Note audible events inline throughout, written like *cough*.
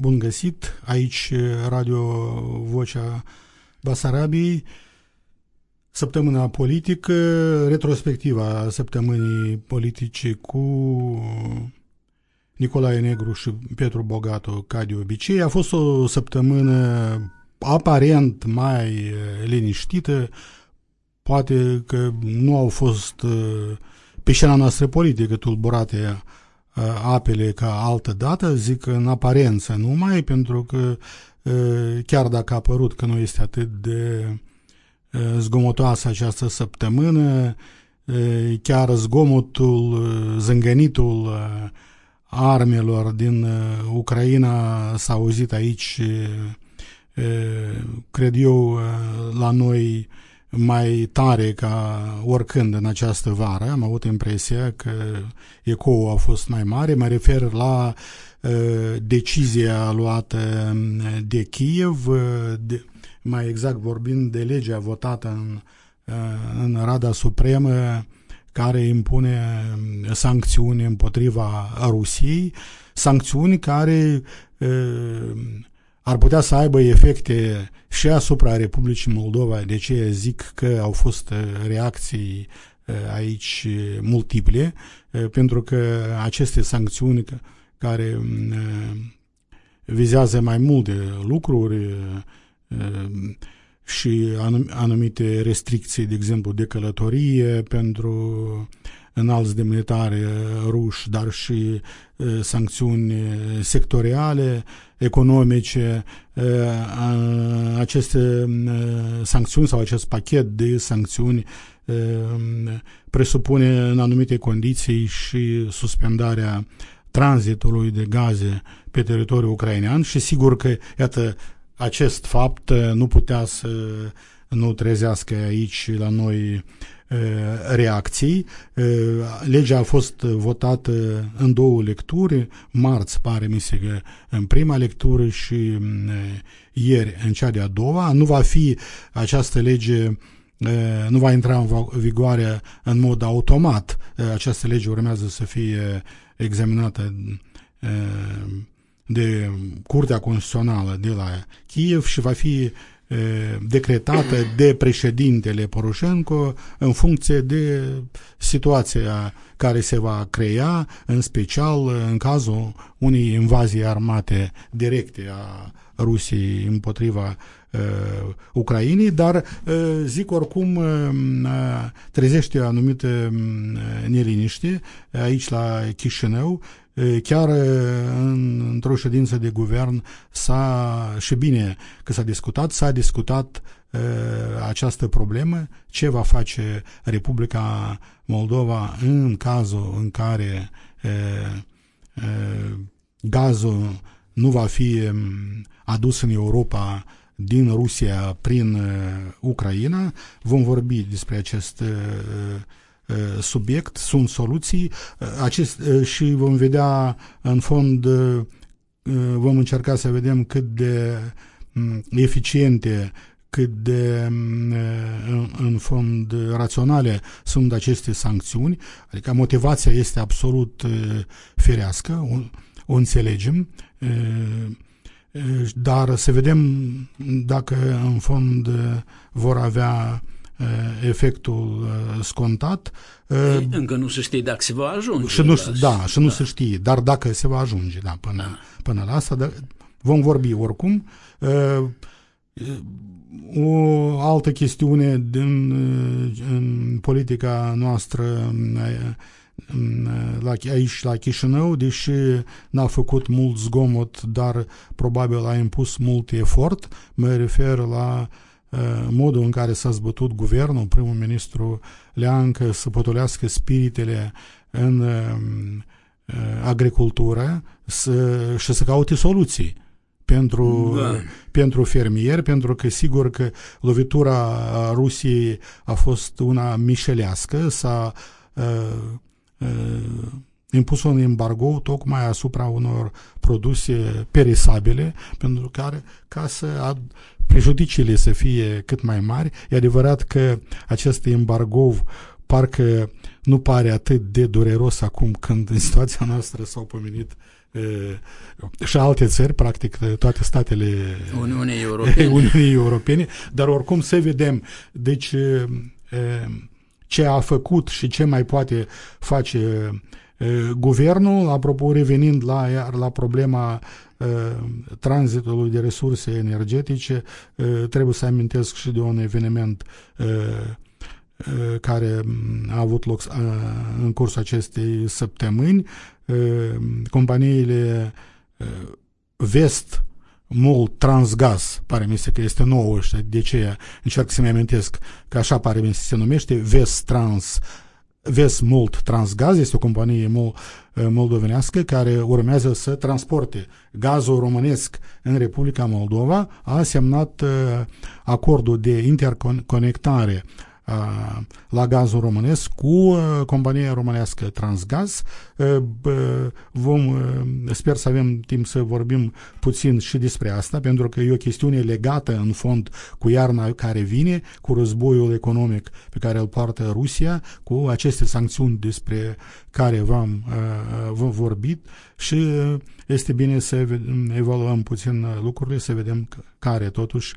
bun găsit! Aici Radio Vocea Basarabiei, săptămâna politică, retrospectiva săptămânii politice cu Nicolae Negru și Petru Bogatu, ca de obicei. A fost o săptămână aparent mai liniștită, poate că nu au fost pe scena noastră politică tulburate apele ca altă dată, zic în aparență numai, pentru că chiar dacă a apărut că nu este atât de zgomotoasă această săptămână, chiar zgomotul, zângănitul armelor din Ucraina s-a auzit aici, cred eu, la noi mai tare ca oricând în această vară. Am avut impresia că ecoul a fost mai mare. Mă refer la uh, decizia luată de Kiev, uh, de, mai exact vorbind de legea votată în, uh, în Rada Supremă care impune sancțiuni împotriva Rusiei, sancțiuni care uh, ar putea să aibă efecte și asupra Republicii Moldova, de ce zic că au fost reacții aici multiple, pentru că aceste sancțiuni care vizează mai multe lucruri și anumite restricții, de exemplu, de călătorie pentru înalți demnitari ruși, dar și sancțiuni sectoriale, economice, aceste sancțiuni sau acest pachet de sancțiuni presupune în anumite condiții și suspendarea tranzitului de gaze pe teritoriul ucrainean și sigur că, iată, acest fapt nu putea să nu trezească aici la noi reacții. Legea a fost votată în două lecturi, marți pare mi se că în prima lectură și ieri în cea de-a doua. Nu va fi această lege nu va intra în vigoare în mod automat. Această lege urmează să fie examinată de Curtea Constituțională de la Kiev și va fi decretată de președintele Poroșenko în funcție de situația care se va crea, în special în cazul unei invazii armate directe a Rusiei împotriva uh, Ucrainei, dar uh, zic oricum uh, trezește o anumită neliniște aici la Chișinău chiar în, într-o ședință de guvern s-a, și bine că s-a discutat, s-a discutat uh, această problemă, ce va face Republica Moldova în cazul în care uh, uh, gazul nu va fi adus în Europa din Rusia prin uh, Ucraina. Vom vorbi despre acest uh, subiect, sunt soluții. Acest, și vom vedea în fond, vom încerca să vedem cât de eficiente cât de în fond raționale sunt aceste sancțiuni, adică motivația este absolut ferească, o, o înțelegem, dar să vedem dacă în fond vor avea efectul scontat. Ei, încă nu se știe dacă se va ajunge. Și nu, da, și nu da. se știe, dar dacă se va ajunge da, până, da. până la asta, dar vom vorbi oricum. O altă chestiune din în politica noastră la, aici la Chișinău, deși n-a făcut mult zgomot, dar probabil a impus mult efort, mă refer la uh, modul în care s-a zbătut guvernul, primul ministru Leancă să potolească spiritele în uh, agricultură să, și să caute soluții pentru, da. pentru fermieri, pentru că sigur că lovitura Rusiei a fost una mișelească, s-a uh, uh, impus un embargo tocmai asupra unor produse perisabile, pentru care, ca să ad, prejudiciile să fie cât mai mari, e adevărat că acest embargo parcă nu pare atât de dureros acum când în situația noastră s-au pomenit și alte țări, practic toate statele Uniunii *laughs* Europene. Uniunii Europene, dar oricum să vedem. Deci ce a făcut și ce mai poate face guvernul, apropo revenind la, iar la problema tranzitului de resurse energetice, trebuie să amintesc și de un eveniment care a avut loc în cursul acestei săptămâni. Companiile Vest mult transgaz, pare mi se că este nouă și de ce încerc să-mi amintesc că așa pare mi se, se numește, Vest Trans Vesmult Transgaz este o companie mol, moldovenească care urmează să transporte gazul românesc în Republica Moldova, a semnat acordul de interconectare la gazul românesc cu compania românească Transgaz. Vom, sper să avem timp să vorbim puțin și despre asta, pentru că e o chestiune legată în fond cu iarna care vine, cu războiul economic pe care îl poartă Rusia, cu aceste sancțiuni despre care v-am vorbit și este bine să evaluăm puțin lucrurile, să vedem care totuși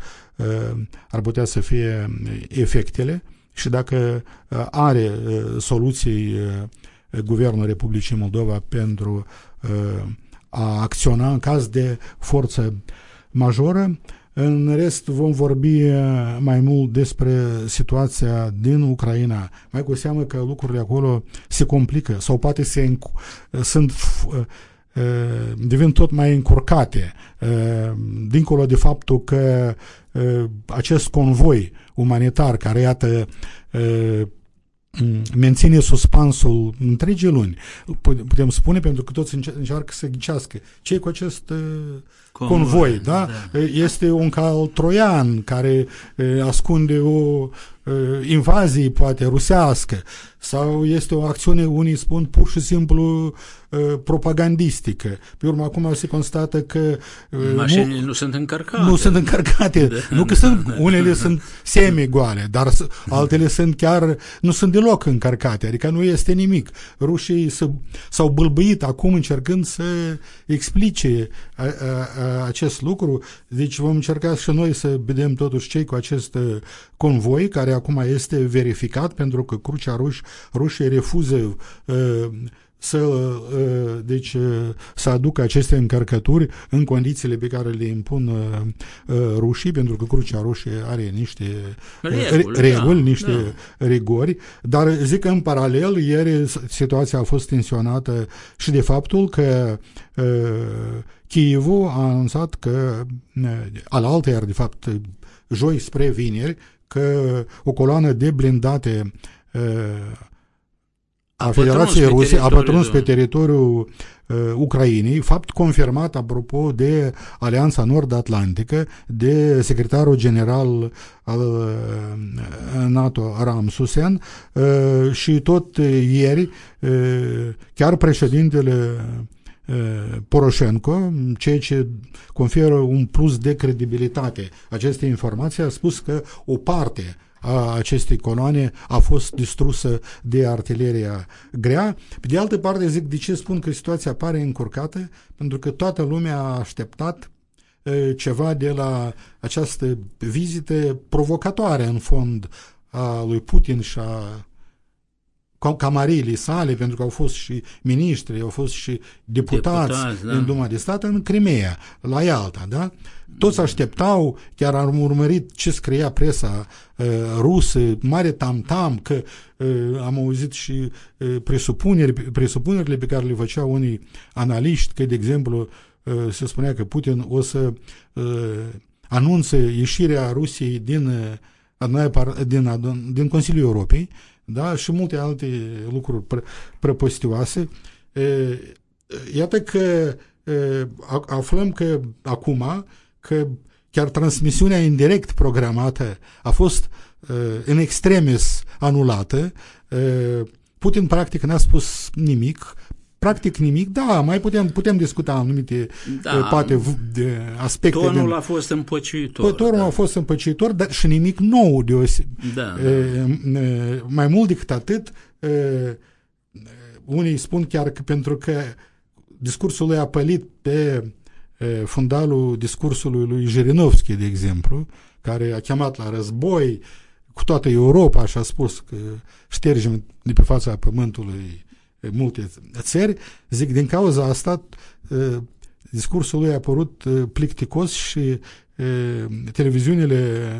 ar putea să fie efectele și dacă uh, are uh, soluții uh, Guvernul Republicii Moldova pentru a acționa în caz de forță majoră. În rest vom vorbi mai mult despre situația din Ucraina, mai cu seamă că lucrurile acolo se complică sau poate se sunt devin tot mai încurcate, dincolo de faptul că acest convoi umanitar care, iată, menține suspansul întregii luni, putem spune, pentru că toți încearcă să ghicească ce cu acest convoi, convoi da? da? Este un cal troian care ascunde o invazie, poate, rusească, sau este o acțiune, unii spun, pur și simplu propagandistică. Pe urmă, acum se constată că... Mașinile nu, nu sunt încărcate. Nu sunt încărcate. Da, nu că da, sunt, da, *laughs* unele da. sunt semi-goale, dar altele sunt chiar, nu sunt deloc încărcate, adică nu este nimic. Rușii s-au bâlbâit acum încercând să explice a, a, a, acest lucru, deci vom încerca și noi să vedem totuși cei cu acest convoi, care acum este verificat, pentru că Crucea Ruș, rușii refuză uh, să, uh, deci, uh, să aducă aceste încărcături în condițiile pe care le impun rușii, pentru că Crucea Roșie are niște reguli, reguli da, niște da. rigori, dar zic că în paralel ieri situația a fost tensionată și de faptul că Kievul a anunțat că al alter, de fapt, joi spre vineri, că o coloană de blindate a, a Federației Ruse a pătruns pe teritoriul uh, Ucrainei, fapt confirmat apropo de Alianța Nord-Atlantică de secretarul general al uh, NATO Ramsusen uh, și tot ieri uh, chiar președintele Poroșenko, ceea ce conferă un plus de credibilitate acestei informații, a spus că o parte a acestei coloane a fost distrusă de artileria grea. Pe de altă parte, zic, de ce spun că situația pare încurcată? Pentru că toată lumea a așteptat ceva de la această vizită provocatoare, în fond, a lui Putin și a camariile sale, pentru că au fost și miniștri, au fost și deputați, deputați da. în Duma de Stat în Crimea, la Ialta, da? Toți așteptau, chiar am urmărit ce scria presa uh, rusă, mare tam-tam, că uh, am auzit și uh, presupuneri, presupunerile pe care le făceau unii analiști, că, de exemplu, uh, se spunea că Putin o să uh, anunțe ieșirea Rusiei din, uh, din, din Consiliul Europei, da? și multe alte lucruri prăpostioase. Uh, iată că aflăm că acum că chiar transmisiunea indirect programată a fost în extremis anulată. Putin practic n-a spus nimic, practic nimic, da, mai putem, putem discuta anumite da, poate de aspecte. Tonul din, a fost împăciuitor. Tonul da. a fost împăciuitor, dar și nimic nou deosebit. Da, da. Mai mult decât atât, unii spun chiar că pentru că discursul lui a pălit pe fundalul discursului lui Jirinovski, de exemplu, care a chemat la război cu toată Europa și a spus că ștergem de pe fața pământului multe țări, zic, din cauza asta discursul lui a apărut plicticos și televiziunile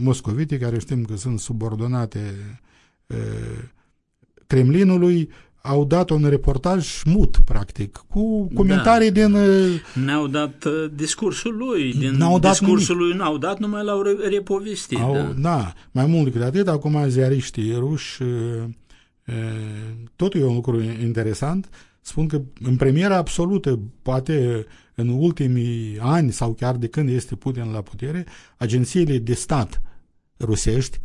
moscovite, care știm că sunt subordonate Kremlinului, au dat un reportaj mut, practic, cu comentarii da. din... Ne-au dat discursul lui, din n-au dat discursul nimic. lui n-au dat, numai l-au repovestit. Au, da. da, mai mult decât atât, acum ziariștii ruși Totul e un lucru interesant. Spun că în premiera absolută, poate în ultimii ani sau chiar de când este Putin la putere, agențiile de stat rusești,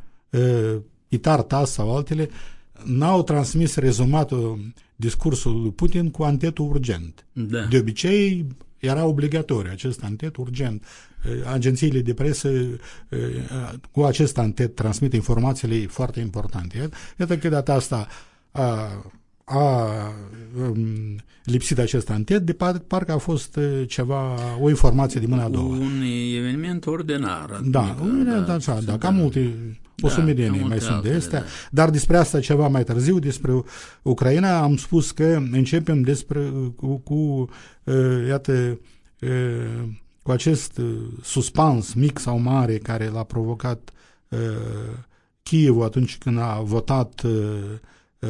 ITAR, TAS sau altele, n-au transmis rezumatul discursului lui Putin cu antetul urgent. Da. De obicei, era obligatoriu acest antet urgent. Agențiile de presă cu acest antet transmit informațiile foarte importante. Iată că data asta a, a um, lipsit acest antet, de par, parcă a fost ceva, o informație de mâna a doua. Un eveniment ordinar. Da, un, da, da, da, da, cam multe, o da, sumedenie mai sunt de astea, da. dar despre asta ceva mai târziu, despre Ucraina, am spus că începem despre, cu, cu uh, iată, uh, cu acest suspans mic sau mare care l-a provocat uh, Kievul atunci când a votat uh,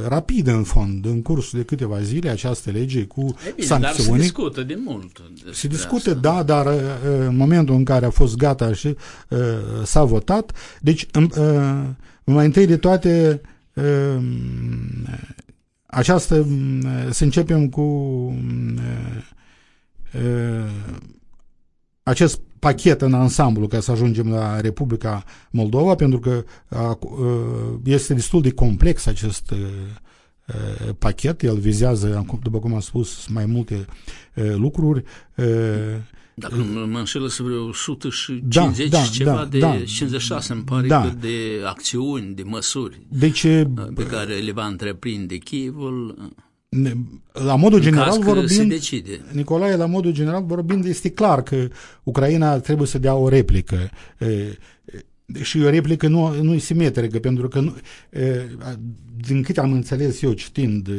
rapid în fond, în cursul de câteva zile, această lege cu e bine, sancțiuni. Dar se discută de mult. Se discută, asta. da, dar uh, în momentul în care a fost gata și uh, s-a votat, deci uh, mai întâi de toate uh, această, să începem cu uh, acest pachet în ansamblu ca să ajungem la Republica Moldova, pentru că este destul de complex acest pachet, el vizează, după cum am spus, mai multe lucruri. Dacă nu mă înșelă să vreo 150 da, da, ceva da, de da, 56 îmi pare da. de acțiuni, de măsuri deci, pe care le va întreprinde Chievul la modul general vorbind, Nicolae, la modul general vorbind, este clar că Ucraina trebuie să dea o replică. Și o replică nu, nu e simetrică, pentru că, nu, din câte am înțeles eu citind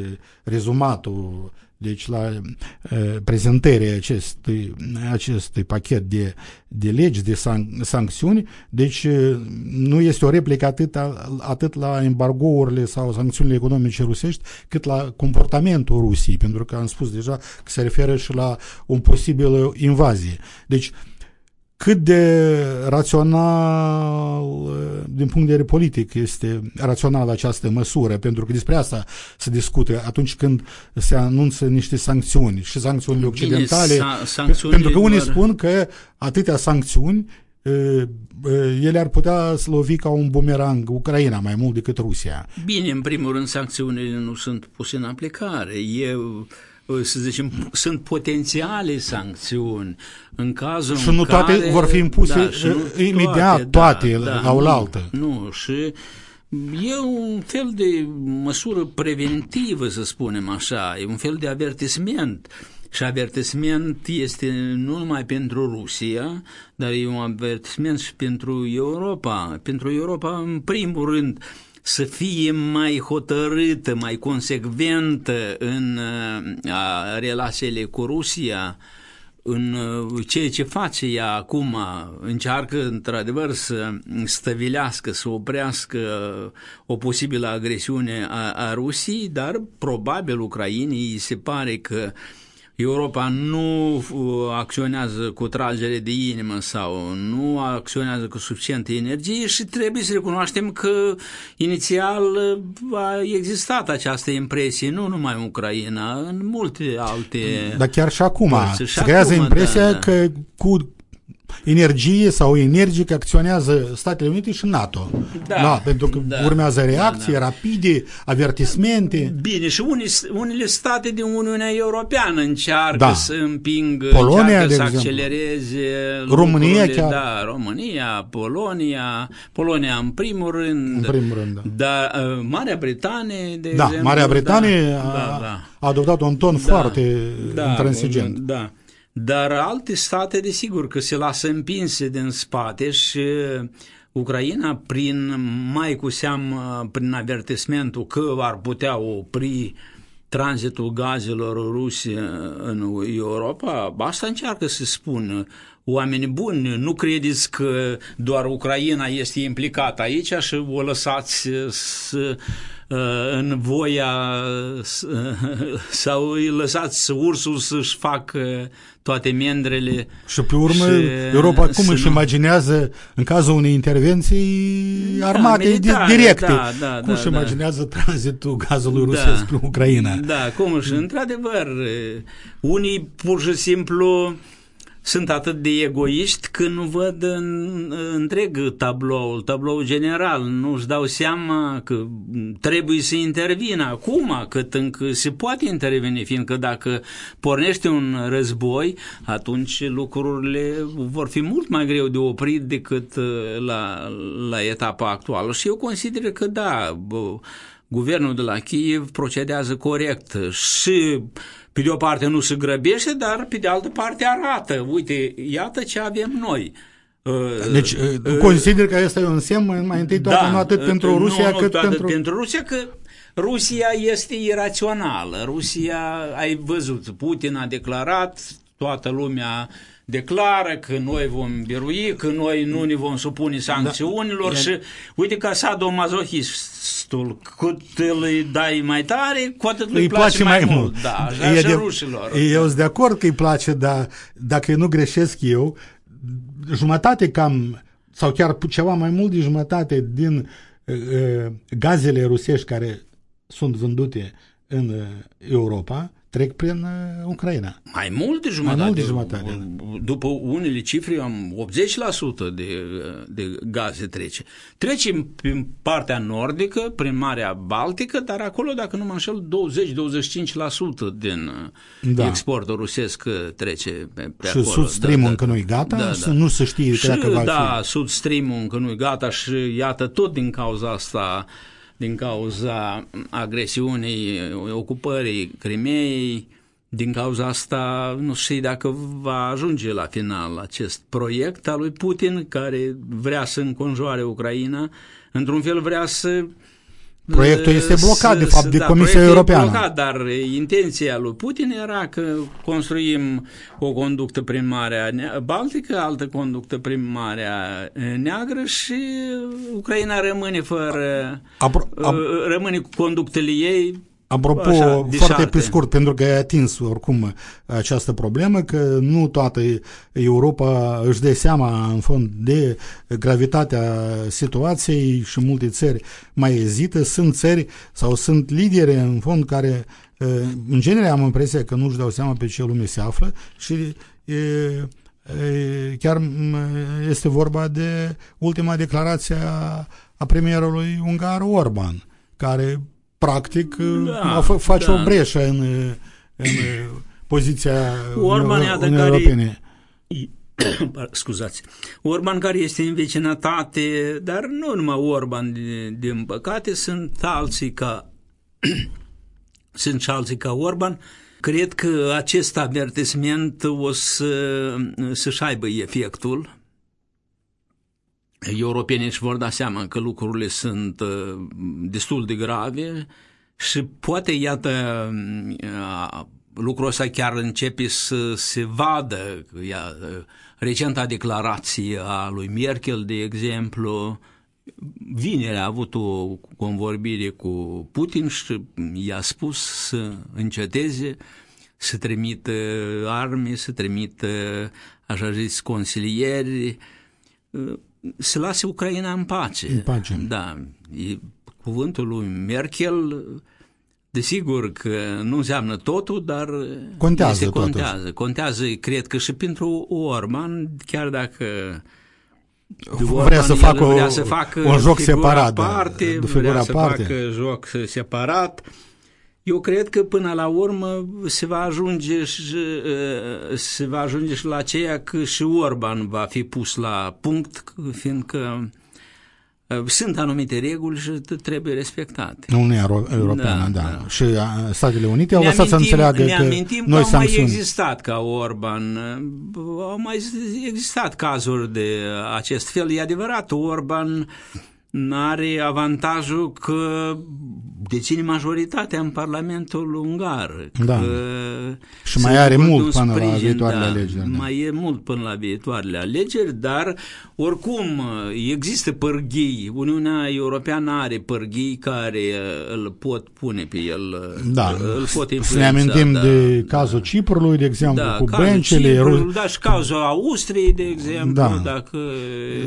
rezumatul deci la uh, prezentarea acestui, acestui pachet de, de legi, de san, sancțiuni, deci uh, nu este o replică atât, atât la embargourile sau sancțiunile economice rusești, cât la comportamentul Rusiei, pentru că am spus deja că se referă și la o posibilă invazie. Deci, uh, cât de rațional, din punct de vedere politic, este rațională această măsură, pentru că despre asta se discută atunci când se anunță niște sancțiuni și sancțiunile occidentale, Bine, sa pentru că unii spun că atâtea sancțiuni ele ar putea lovi ca un bumerang Ucraina mai mult decât Rusia. Bine, în primul rând, sancțiunile nu sunt puse în aplicare. Eu să zicem, sunt potențiale sancțiuni în cazul și nu în toate care, vor fi impuse da, nu imediat toate, toate da, la oaltă. Nu, nu, și e un fel de măsură preventivă, să spunem așa, e un fel de avertisment. Și avertisment este nu numai pentru Rusia, dar e un avertisment și pentru Europa. Pentru Europa, în primul rând, să fie mai hotărâtă, mai consecventă în uh, relațiile cu Rusia, în uh, ceea ce face ea acum, încearcă într-adevăr să stăvilească, să oprească o posibilă agresiune a, a Rusiei, dar probabil Ucrainei se pare că Europa nu uh, acționează cu tragere de inimă sau nu acționează cu suficientă energie și trebuie să recunoaștem că inițial uh, a existat această impresie, nu numai în Ucraina, în multe alte... Dar chiar și acum părți. Și se creează acum, impresia da, da. că cu energie sau energic acționează Statele Unite și NATO. Da, pentru că da, urmează reacții da, da. rapide, avertismente. Bine, și unii, unele state din Uniunea Europeană încearcă Da. să împingă, Polonia, încearcă de să exemplu. accelereze România lucrurile. chiar. Da, România, Polonia, Polonia în primul rând. În primul rând, da. Dar uh, Marea Britanie, de Da, exemplu. Marea Britanie da, a, da, da. a adoptat un ton foarte intransigent. Da. Dar alte state, desigur, că se lasă împinse din spate și Ucraina, prin mai cu seamă, prin avertismentul că ar putea opri tranzitul gazelor ruse în Europa, asta încearcă să spună. Oameni buni, nu credeți că doar Ucraina este implicată aici și o lăsați să în voia *laughs* sau îi lăsați ursul să-și facă toate mendrele. Și pe urmă, și Europa cum să își nu- imaginează în cazul unei intervenții armate militare, di- directe? da, da, cum da, își da. imaginează tranzitul gazului rusesc spre Ucraina? Da, cum și într-adevăr, unii pur și simplu sunt atât de egoiști că nu văd în, întreg tabloul, tabloul general, nu își dau seama că trebuie să intervină acum, cât încă se poate interveni, fiindcă dacă pornește un război, atunci lucrurile vor fi mult mai greu de oprit decât uh, la, la etapa actuală. Și eu consider că da, bă, guvernul de la Kiev procedează corect și pe de o parte nu se grăbește, dar pe de altă parte arată, uite, iată ce avem noi. Deci, uh, consider că este un semn mai întâi toată, nu atât pentru nu, Rusia, nu, cât toată pentru... pentru Rusia, că Rusia este irațională. Rusia, ai văzut, Putin a declarat, toată lumea declară că noi vom birui, că noi nu ne vom supune sancțiunilor Da. și uite că sadomazohistul, cât îl dai mai tare, cu atât îi place mai mult. Da, așa E și de- rușilor. Eu sunt de acord că îi place, dar dacă nu greșesc eu, jumătate cam, sau chiar ceva mai mult de jumătate din uh, uh, gazele rusești care sunt vândute în uh, Europa trec prin uh, Ucraina. Mai mult de jumătate. mult de jumătate, După unele cifre am 80% de, de gaze trece. Trece prin partea nordică, prin Marea Baltică, dar acolo, dacă nu mă înșel, 20-25% din Da. da. exportul rusesc trece pe, pe Și acolo. Sud Stream-ul încă nu-i gata, să nu se știe și, dacă va da, fi. Sud Stream-ul încă nu-i gata și iată tot din cauza asta din cauza agresiunii, ocupării Crimeei, din cauza asta nu știu dacă va ajunge la final acest proiect al lui Putin care vrea să înconjoare Ucraina, într-un fel vrea să Proiectul este blocat, să- de fapt, să- de da, Comisia proiectul e Europeană. Blocat, dar intenția lui Putin era că construim o conductă prin Marea Ne- Baltică, altă conductă prin Marea Neagră și Ucraina rămâne fără... Apro- ap- rămâne cu conductele ei Apropo, așa, foarte deșarte. pe scurt, pentru că ai atins oricum această problemă, că nu toată Europa își dă seama în fond de gravitatea situației și multe țări mai ezită. Sunt țări sau sunt lideri în fond care, în genere am impresia că nu își dau seama pe ce lume se află și e, e, chiar m, este vorba de ultima declarație a, a premierului ungar Orban, care practic Da, da, face da. o breșă în, în poziția Orban, Uni- iată, Uniunii care- Europene. *coughs* scuzați, Orban care este în vecinătate, dar nu numai Orban, din, din păcate, sunt alții ca *coughs* sunt și alții ca Orban. Cred că acest avertisment o să, să-și aibă efectul. Europenii își vor da seama că lucrurile sunt uh, destul de grave și poate, iată, uh, lucrul ăsta chiar începe să se vadă. Ia, uh, recenta declarație a lui Merkel, de exemplu, vineri a avut o convorbire cu Putin și i-a spus să înceteze să trimită arme, să trimită, așa zis, consilieri, să lase Ucraina în pace. În pace. Da. E cuvântul lui Merkel, desigur că nu înseamnă totul, dar Contează este, totuși. contează. Contează, cred că și pentru Orban, chiar dacă Vrea să el facă o- vrea să facă un joc figura separat, da, Parte, de vrea figura să parte. facă joc separat. Eu cred că până la urmă se va ajunge și, uh, se va ajunge și la aceea că și Orban va fi pus la punct, fiindcă uh, sunt anumite reguli și t- trebuie respectate. Uniunea Euro- Europeană, da. Da, da. da. Și a, Statele Unite au Ne lăsat să amintim- înțeleagă ne că amintim noi că au mai sancțiuni. existat ca Orban, au mai existat cazuri de acest fel. E adevărat, Orban are avantajul că deține majoritatea în Parlamentul ungar. Da. Că Și se mai are bucură de mult un până la sprijin, viitoarele da, alegeri, da. Mai e mult până la viitoarele alegeri, dar oricum există pârghii. Uniunea Europeană are pârghii care îl pot pune pe el, Da, îl pot să influența. ne amintim da, de da. cazul Ciprului, de exemplu, da, cu cazul băncile. Ciprul, ru- da, și cazul Austriei, de exemplu, Da. dacă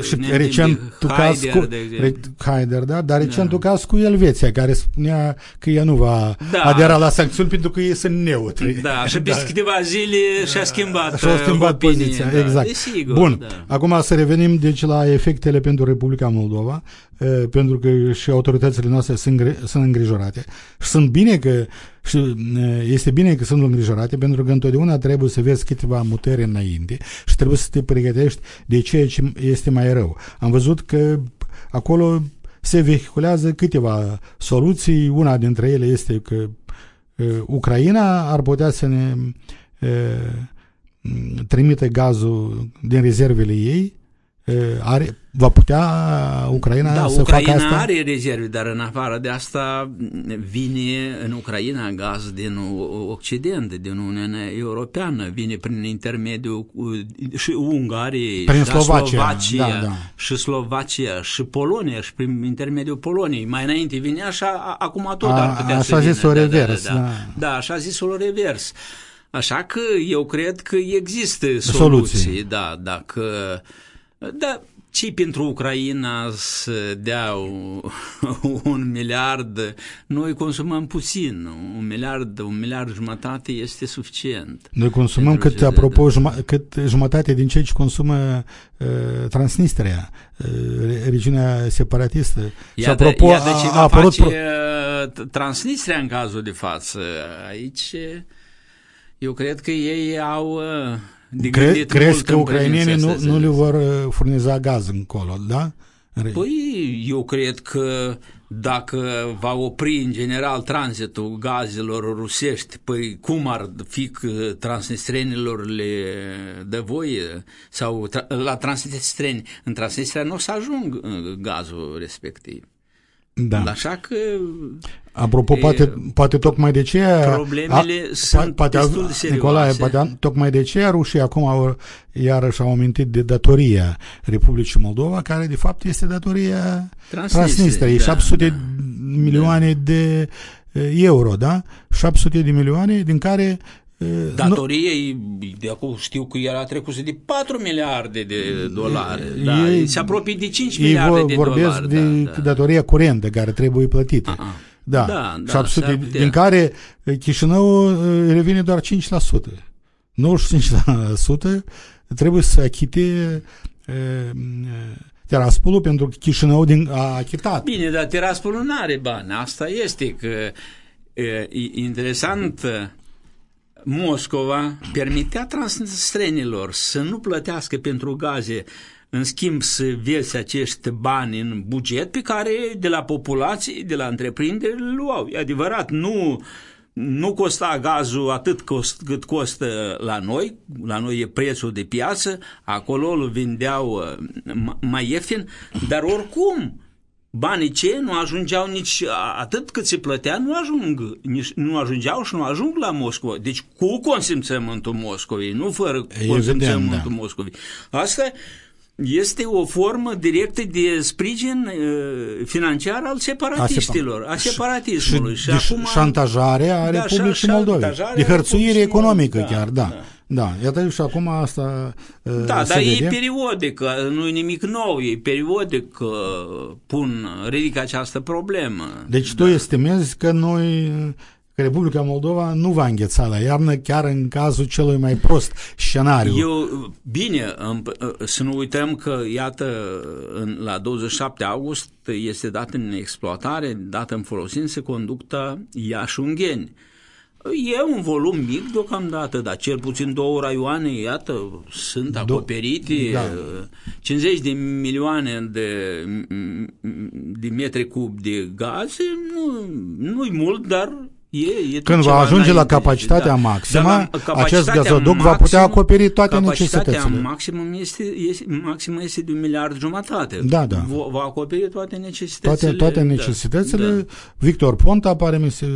și ne amintim recentul de caz Haider, cu de exemplu. Re- Haider, da, dar recentul caz cu Elveția, care spunea că ea nu va Da. adera la sancțiuni pentru că ei sunt neutri. Da, și *laughs* peste câteva zile și-a schimbat, Și-au schimbat opinie, poziția, da, exact. Desigur, Bun, da. acum să revenim deci la efectele pentru Republica Moldova, eh, pentru că și autoritățile noastre sunt, gre- sunt îngrijorate. Și sunt bine că și eh, este bine că sunt îngrijorate, pentru că întotdeauna trebuie să vezi câteva mutări înainte și trebuie să te pregătești de ceea ce este mai rău. Am văzut că acolo se vehiculează câteva soluții, una dintre ele este că uh, Ucraina ar putea să ne uh, m, trimite gazul din rezervele ei, uh, are, va putea Ucraina Da, să Ucraina facă asta? are rezerve, dar în afară de asta vine în Ucraina gaz din O- Occident, din Uniunea Europeană, vine prin intermediul uh, și Ungariei, Prin și a Slovacia, Slovacia, da, da. și Slovacia, și Polonia, și prin intermediul Poloniei. Mai înainte vine așa, a- acum tot A- ar putea așa să vină. zis-o da, revers, Da, da, da. da. da, așa zis-o revers. Așa că eu cred că există Soluții. soluții, da, dacă... Da, ci pentru Ucraina să dea un, *laughs* un miliard, noi consumăm puțin, un miliard, un miliard jumătate este suficient. Noi consumăm Pentru cât, ce- apropo, juma, cât jumătate din ceea ce consumă uh, Transnistria, uh, re- regiunea separatistă. și Iată, apropo, iată ce a, va a apărut face pro- uh, Transnistria în cazul de față. Aici eu cred că ei au uh, de Cre- gândit crezi mult că în ucrainienii privința nu, asta. nu le vor uh, furniza gaz încolo, da? În re- Păi, eu cred că dacă va opri în general tranzitul gazelor rusești, păi cum ar fi că transnistrenilor le dă voie? Sau tra- la transnistreni, în Transnistria nu o să ajung uh, gazul respectiv. da. Așa că Apropo, E, poate, poate tocmai de ce... problemele sunt destul de serioase. Nicolae, poate tocmai de ce rușii acum au, iarăși au amintit de datoria Republicii Moldova, care de fapt este datoria Transnistriei, Transnistriei, da, 700 da. milioane de eh, euro, da? 700 de milioane, din care eh, nu, Datorie, de acum știu că era trecut de 4 miliarde de dolari. Da, ei- se apropie de 5 ei miliarde vor- de vorbesc dolari. de da, da. datoria curentă care trebuie plătită. Ah, ah. Da, Da, da, 700, s-ar putea. din care eh, Chișinău eh, revine doar 5%. 95% trebuie să achite eh, eh, Tiraspolul pentru că Chișinău din, a achitat. Bine, dar Tiraspolul nu are bani. Asta este că e, e interesant Moscova permitea transstrenilor să nu plătească pentru gaze în schimb să vezi acești bani în buget pe care de la populație, de la întreprinderi îl luau. E adevărat, nu, nu costa gazul atât cost, cât costă la noi, la noi e prețul de piață, acolo îl vindeau uh, ma- mai ieftin, dar oricum banii ce nu ajungeau nici atât cât se plătea, nu ajung, nici, nu ajungeau și nu ajung la Moscova. Deci cu consimțământul Moscovei, nu fără Evident, consimțământul da. Moscovei. Asta este o formă directă de sprijin uh, financiar al separatistilor, a separatismului. Și, și, și acum, șantajare a da, Republicii Moldovei, de hărțuire economică da, chiar, da. da. Da, iată și acum asta uh, Da, se dar vede. e periodic, nu e nimic nou, e periodic că pun, ridică această problemă. Deci tu estimezi că noi că Republica Moldova nu va îngheța la iarnă chiar în cazul celui mai prost scenariu. Eu, bine, să nu uităm că, iată, în, la 27 august este dat în exploatare, dat în folosință conducta Iași-Ungheni. E un volum mic deocamdată, dar cel puțin două raioane, iată, sunt acoperite, da. 50 de milioane de, de metri cub de gaze, nu, nu-i mult, dar E, e Când va ajunge înainte. la capacitatea da. maximă, da, capacitatea acest gazoduc maxim, va putea acoperi toate necesitățile. Capacitatea maximă este, este, maximă este de un miliard jumătate. Da, da. Va, va acoperi toate necesitățile. Toate, toate necesitățile. Da, da. Victor Ponta pare mi se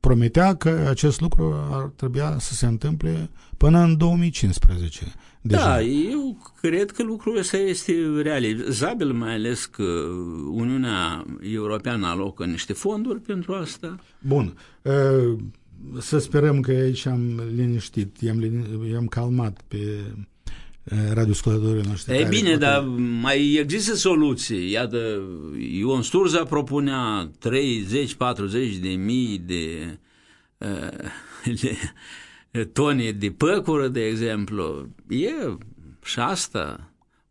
prometea că acest lucru ar trebui să se întâmple până în 2015. Deja. Da, eu cred că lucrul ăsta este realizabil, mai ales că Uniunea Europeană alocă niște fonduri pentru asta. Bun. Să sperăm că aici am liniștit, i-am, i-am calmat pe radioscultătorii noștri. E bine, poate... dar mai există soluții. Iată, Ion Sturza propunea 30-40 de mii de, *laughs* de tone de păcură, de exemplu, e și asta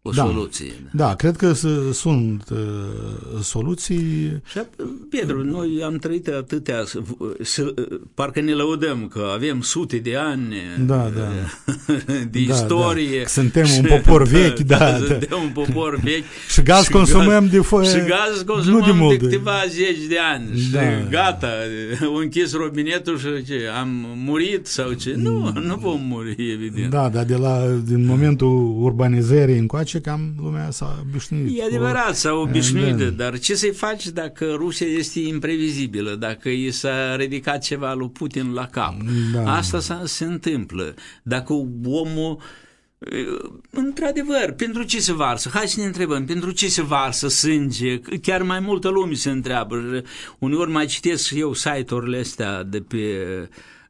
o da, soluție. Da, cred că sunt uh, soluții. Și, Pedro, noi am trăit atâtea, să, parcă ne lăudăm că avem sute de ani da, da. *laughs* de da, istorie. *laughs* Da. Suntem un popor vechi, da. da. Suntem un popor vechi. și gaz și consumăm gaz, de fo- Și gaz consumăm de, mult. de câteva zeci de ani. Da. Și gata, au închis robinetul și ce, am murit sau ce? Nu, nu vom muri, evident. Da, dar de la, din momentul urbanizării încoace face cam lumea s-a obișnuit. E adevărat, s-a obișnuit, da. dar ce să-i faci dacă Rusia este imprevizibilă, dacă i s-a ridicat ceva lui Putin la cap? Da. Asta se întâmplă. Dacă omul Într-adevăr, pentru ce se varsă? Hai să ne întrebăm, pentru ce se varsă sânge? Chiar mai multă lume se întreabă. Uneori mai citesc eu site-urile astea de pe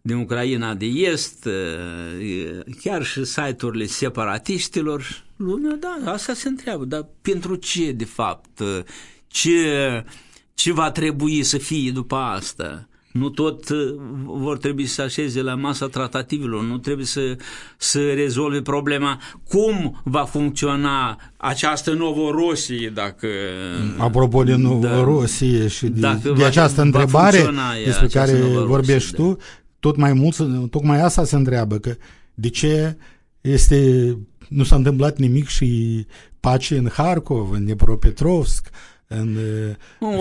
din Ucraina de Est, chiar și site-urile separatiștilor, lumea, da, asta se întreabă, dar pentru ce, de fapt? Ce, ce va trebui să fie după asta? Nu tot vor trebui să așeze la masa tratativilor, nu trebuie să, să rezolve problema cum va funcționa această Novorosie dacă... Apropo de Novorosie da, și de, de această întrebare despre care vorbești da. tu, tot mai mult, tocmai asta se întreabă, că de ce este, nu s-a întâmplat nimic și pace în Harkov, în Dnepropetrovsk, în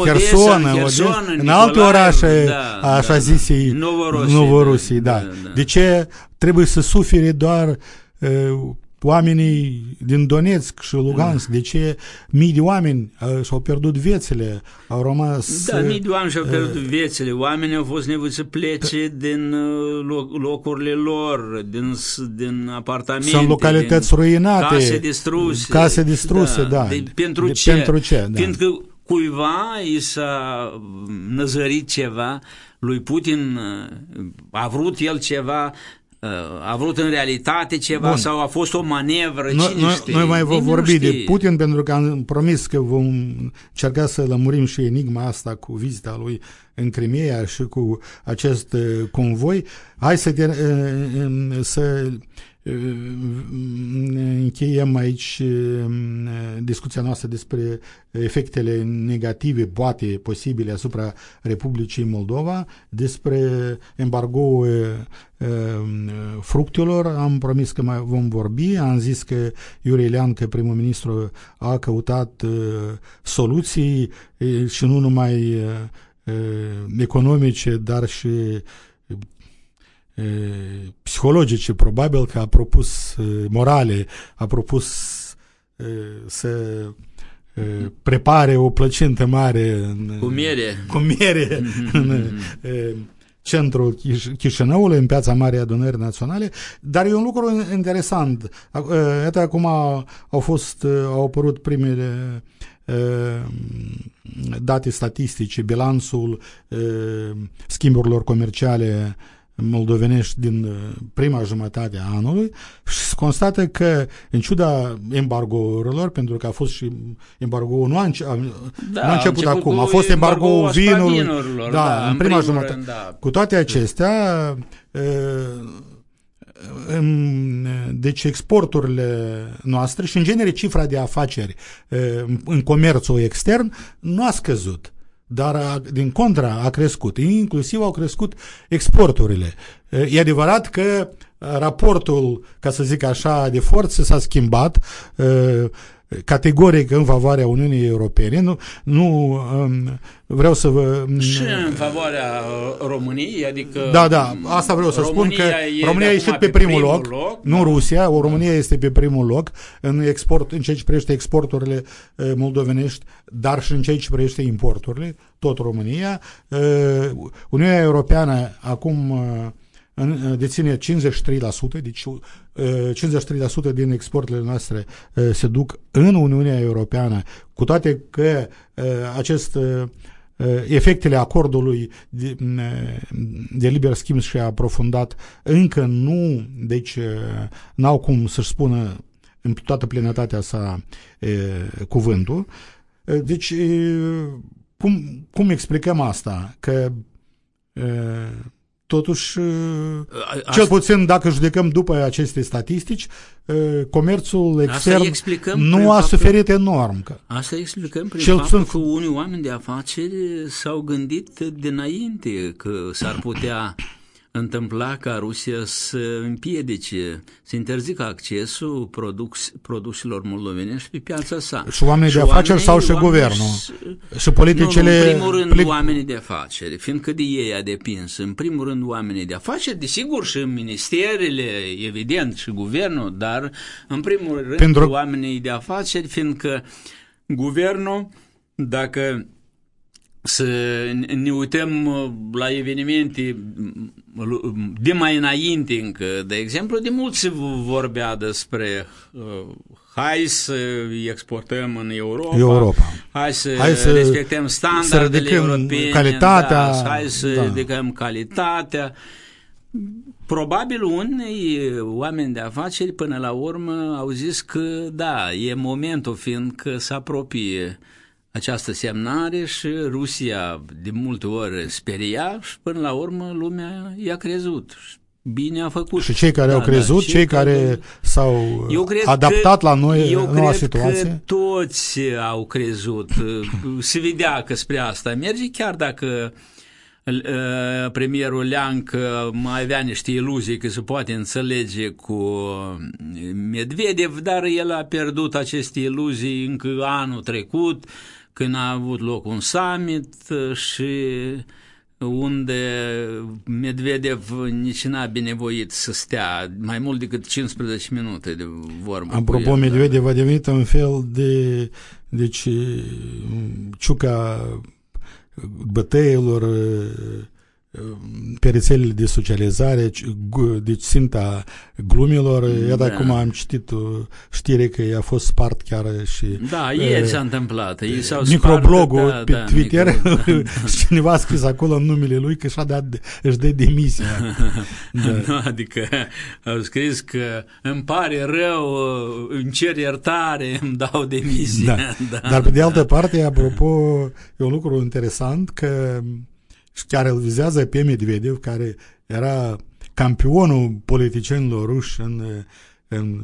Herson, în, Herson, în, în alte orașe, da, așa da, zisei, Novorosii. Novorosii da. Da, da. De ce trebuie să sufere doar uh, oamenii din Donetsk și Lugansk, de ce mii de oameni uh, și-au pierdut viețile, au rămas... Da, mii de oameni și-au pierdut uh, viețile, oamenii au fost nevoiți să plece din uh, locurile lor, din, din apartamente, Sunt localități din ruinate, case distruse. Case distruse, da. da. De, pentru de, ce? Pentru ce, da. Pentru că cuiva i s-a năzărit ceva, lui Putin a vrut el ceva a vrut în realitate ceva Bun. sau a fost o manevră, noi, cine noi, știe? Noi mai vom vorbi de Putin pentru că am promis că vom încerca să lămurim și enigma asta cu vizita lui în Crimea și cu acest convoi. Hai să, te, să încheiem aici discuția noastră despre efectele negative, poate posibile, asupra Republicii Moldova, despre embargo fructelor. Am promis că mai vom vorbi. Am zis că Iurie Leancă, primul ministru, a căutat soluții și nu numai economice, dar și psihologice, probabil că a propus morale, a propus să prepare o plăcintă mare în, cu miere, cu miere în, centrul Chiș- Chișinăului, în piața Marii Adunări Naționale, dar e un lucru interesant. Ac- uh, Iată acum au au fost, uh, au apărut primele uh, date statistice, bilanțul uh, schimburilor comerciale moldovenești din uh, prima jumătate a anului și se constată că, în ciuda embargourilor, pentru că a fost și embargoul, nu a, înce- a, Da, nu a început, a început acum, cu a fost embargoul embargoul asupra vinului, vinurilor, da, da, în în prima primul jumătate. rând, da. Cu toate acestea, uh, în- deci exporturile noastre și în genere cifra de afaceri uh, în comerțul extern nu a scăzut dar a, din contra a crescut. Inclusiv au crescut exporturile. Uh, E adevărat că uh, raportul, ca să zic așa, de forță s-a schimbat uh, categoric în favoarea Uniunii Europene. Nu, nu um, vreau să vă... Și în favoarea uh, României, adică Da, da, asta vreau să spun că e România de a ieșit acum pe primul loc, loc nu da. Rusia, o România este pe primul loc în export, în ceea ce privește exporturile uh, moldovenești, dar și în ceea ce privește importurile, tot România. Uh, Uniunea Europeană acum uh, în- uh, deține 53%, deci uh, 53% din exporturile noastre uh, se duc în Uniunea Europeană, cu toate că uh, acest uh, uh, efectele acordului de, de liber schimb și aprofundat încă nu, deci uh, n-au cum să-și spună în toată plinătatea sa uh, cuvântul. Uh, Deci, uh, cum, cum explicăm asta? Că uh, totuși, uh, A- cel asta- puțin dacă judecăm după aceste statistici, uh, comerțul Asta extern explicăm prin nu a faptul- suferit enorm. Că Asta explicăm prin Cel faptul puțin- că unii oameni de afaceri s-au gândit dinainte că s-ar putea întâmpla ca Rusia să împiedice, să interzică accesul produs, produselor moldovenești pe piața sa. Și oamenii de afaceri sau și oamenii guvernul? s- și politicile... nu, nu, în primul rând poli- oamenii de afaceri, fiindcă de ei a depins. În primul rând oamenii de afaceri, desigur și ministerele, evident, și guvernul, dar în primul rând Pentru- Pentru... oamenii de afaceri, fiindcă guvernul, dacă să ne uităm uh, la evenimente uh, de mai înainte încă, de exemplu, de mult se vorbea despre uh, hai să exportăm în Europa, Europa. hai să, Hai să- respectăm să standardele ridicăm europene, calitatea, da, hai să da. ridicăm calitatea. Probabil unei oameni de afaceri până la urmă au zis că da, e momentul fiindcă se apropie această semnare și Rusia de multe ori speria și până la urmă lumea i-a crezut. Bine a făcut. Și cei care Da, au crezut, da, cei care s-au eu cred adaptat că, la noi eu noua cred situație. că toți au crezut. Se vedea că spre asta merge, chiar dacă uh, premierul Leancă mai avea niște iluzii că se poate înțelege cu Medvedev, dar el a pierdut aceste iluzii încă anul trecut, când a avut loc un summit și unde Medvedev nici n-a binevoit să stea mai mult decât 15 minute de vorbă. cu Apropo, el, da. Medvedev a devenit un fel de deci ciuca bătăilor pe rețelele de socializare, deci ținta glumilor. Iată Da. acum am citit o știre că i-a fost spart chiar și Da, ieri s-a întâmplat. Ei s-au microblogul spart, pe da, Twitter micro- da, *laughs* da. și cineva a scris acolo în numele lui că și-a dat, își dă demisia. *laughs* Da. Nu, adică au scris că îmi pare rău, îmi cer iertare, îmi dau demisia. *laughs* Da. Dar pe de altă parte, apropo, e un lucru interesant că și chiar îl vizează pe Medvedev, care era campionul politicienilor ruși în, în,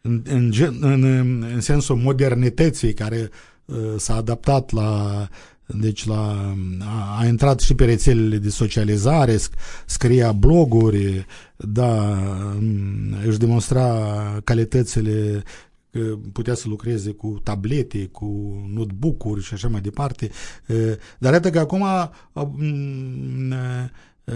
în, în, gen- în, în sensul modernității care uh, s-a adaptat la deci la, a, a intrat și pe rețelele de socializare, sc- scria bloguri, da, m, își demonstra calitățile că putea să lucreze cu tablete, cu notebook-uri și așa mai departe. Uh, Dar iată că acum uh, m, uh,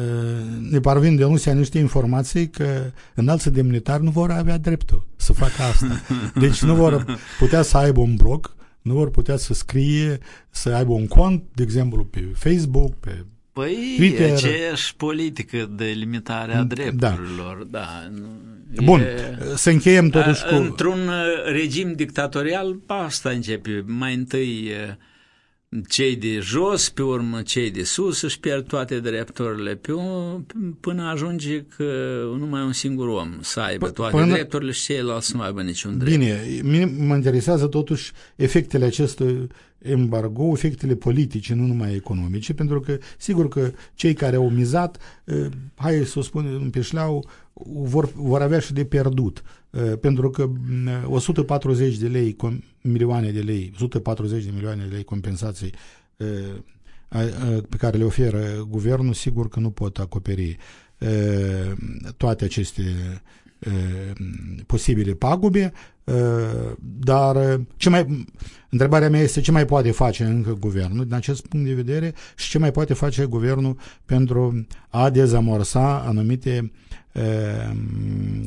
ne parvin de Rusia niște informații că înalți demnitari nu vor avea dreptul să facă asta. *laughs* Deci nu vor putea să aibă un blog, nu vor putea să scrie, să aibă un cont, de exemplu, pe Facebook, pe Păi, Twitter- aceeași politică de limitare a Da. drepturilor, da. nu- Bun, e- să încheiem totuși A, cu... Într-un uh, regim dictatorial, asta începe. Mai întâi uh, cei de jos, pe urmă cei de sus își pierd toate drepturile, pe urmă, până ajunge că numai un singur om să aibă P- toate până- drepturile și ceilalți să nu aibă niciun drept. Bine, mine mă interesează totuși efectele acestui embargo, efectele politice, nu numai economice, pentru că sigur că cei care au mizat, eh, hai să o spunem pe șleau, vor, vor avea și de pierdut, eh, pentru că mm, 140 de lei, com- milioane de lei, 140 de milioane de lei compensații eh, a- a- pe care le oferă guvernul, sigur că nu pot acoperi eh, toate aceste eh, posibile pagube, eh, dar eh, ce mai, întrebarea mea este ce mai poate face încă guvernul din acest punct de vedere și ce mai poate face guvernul pentru a dezamorsa anumite eh,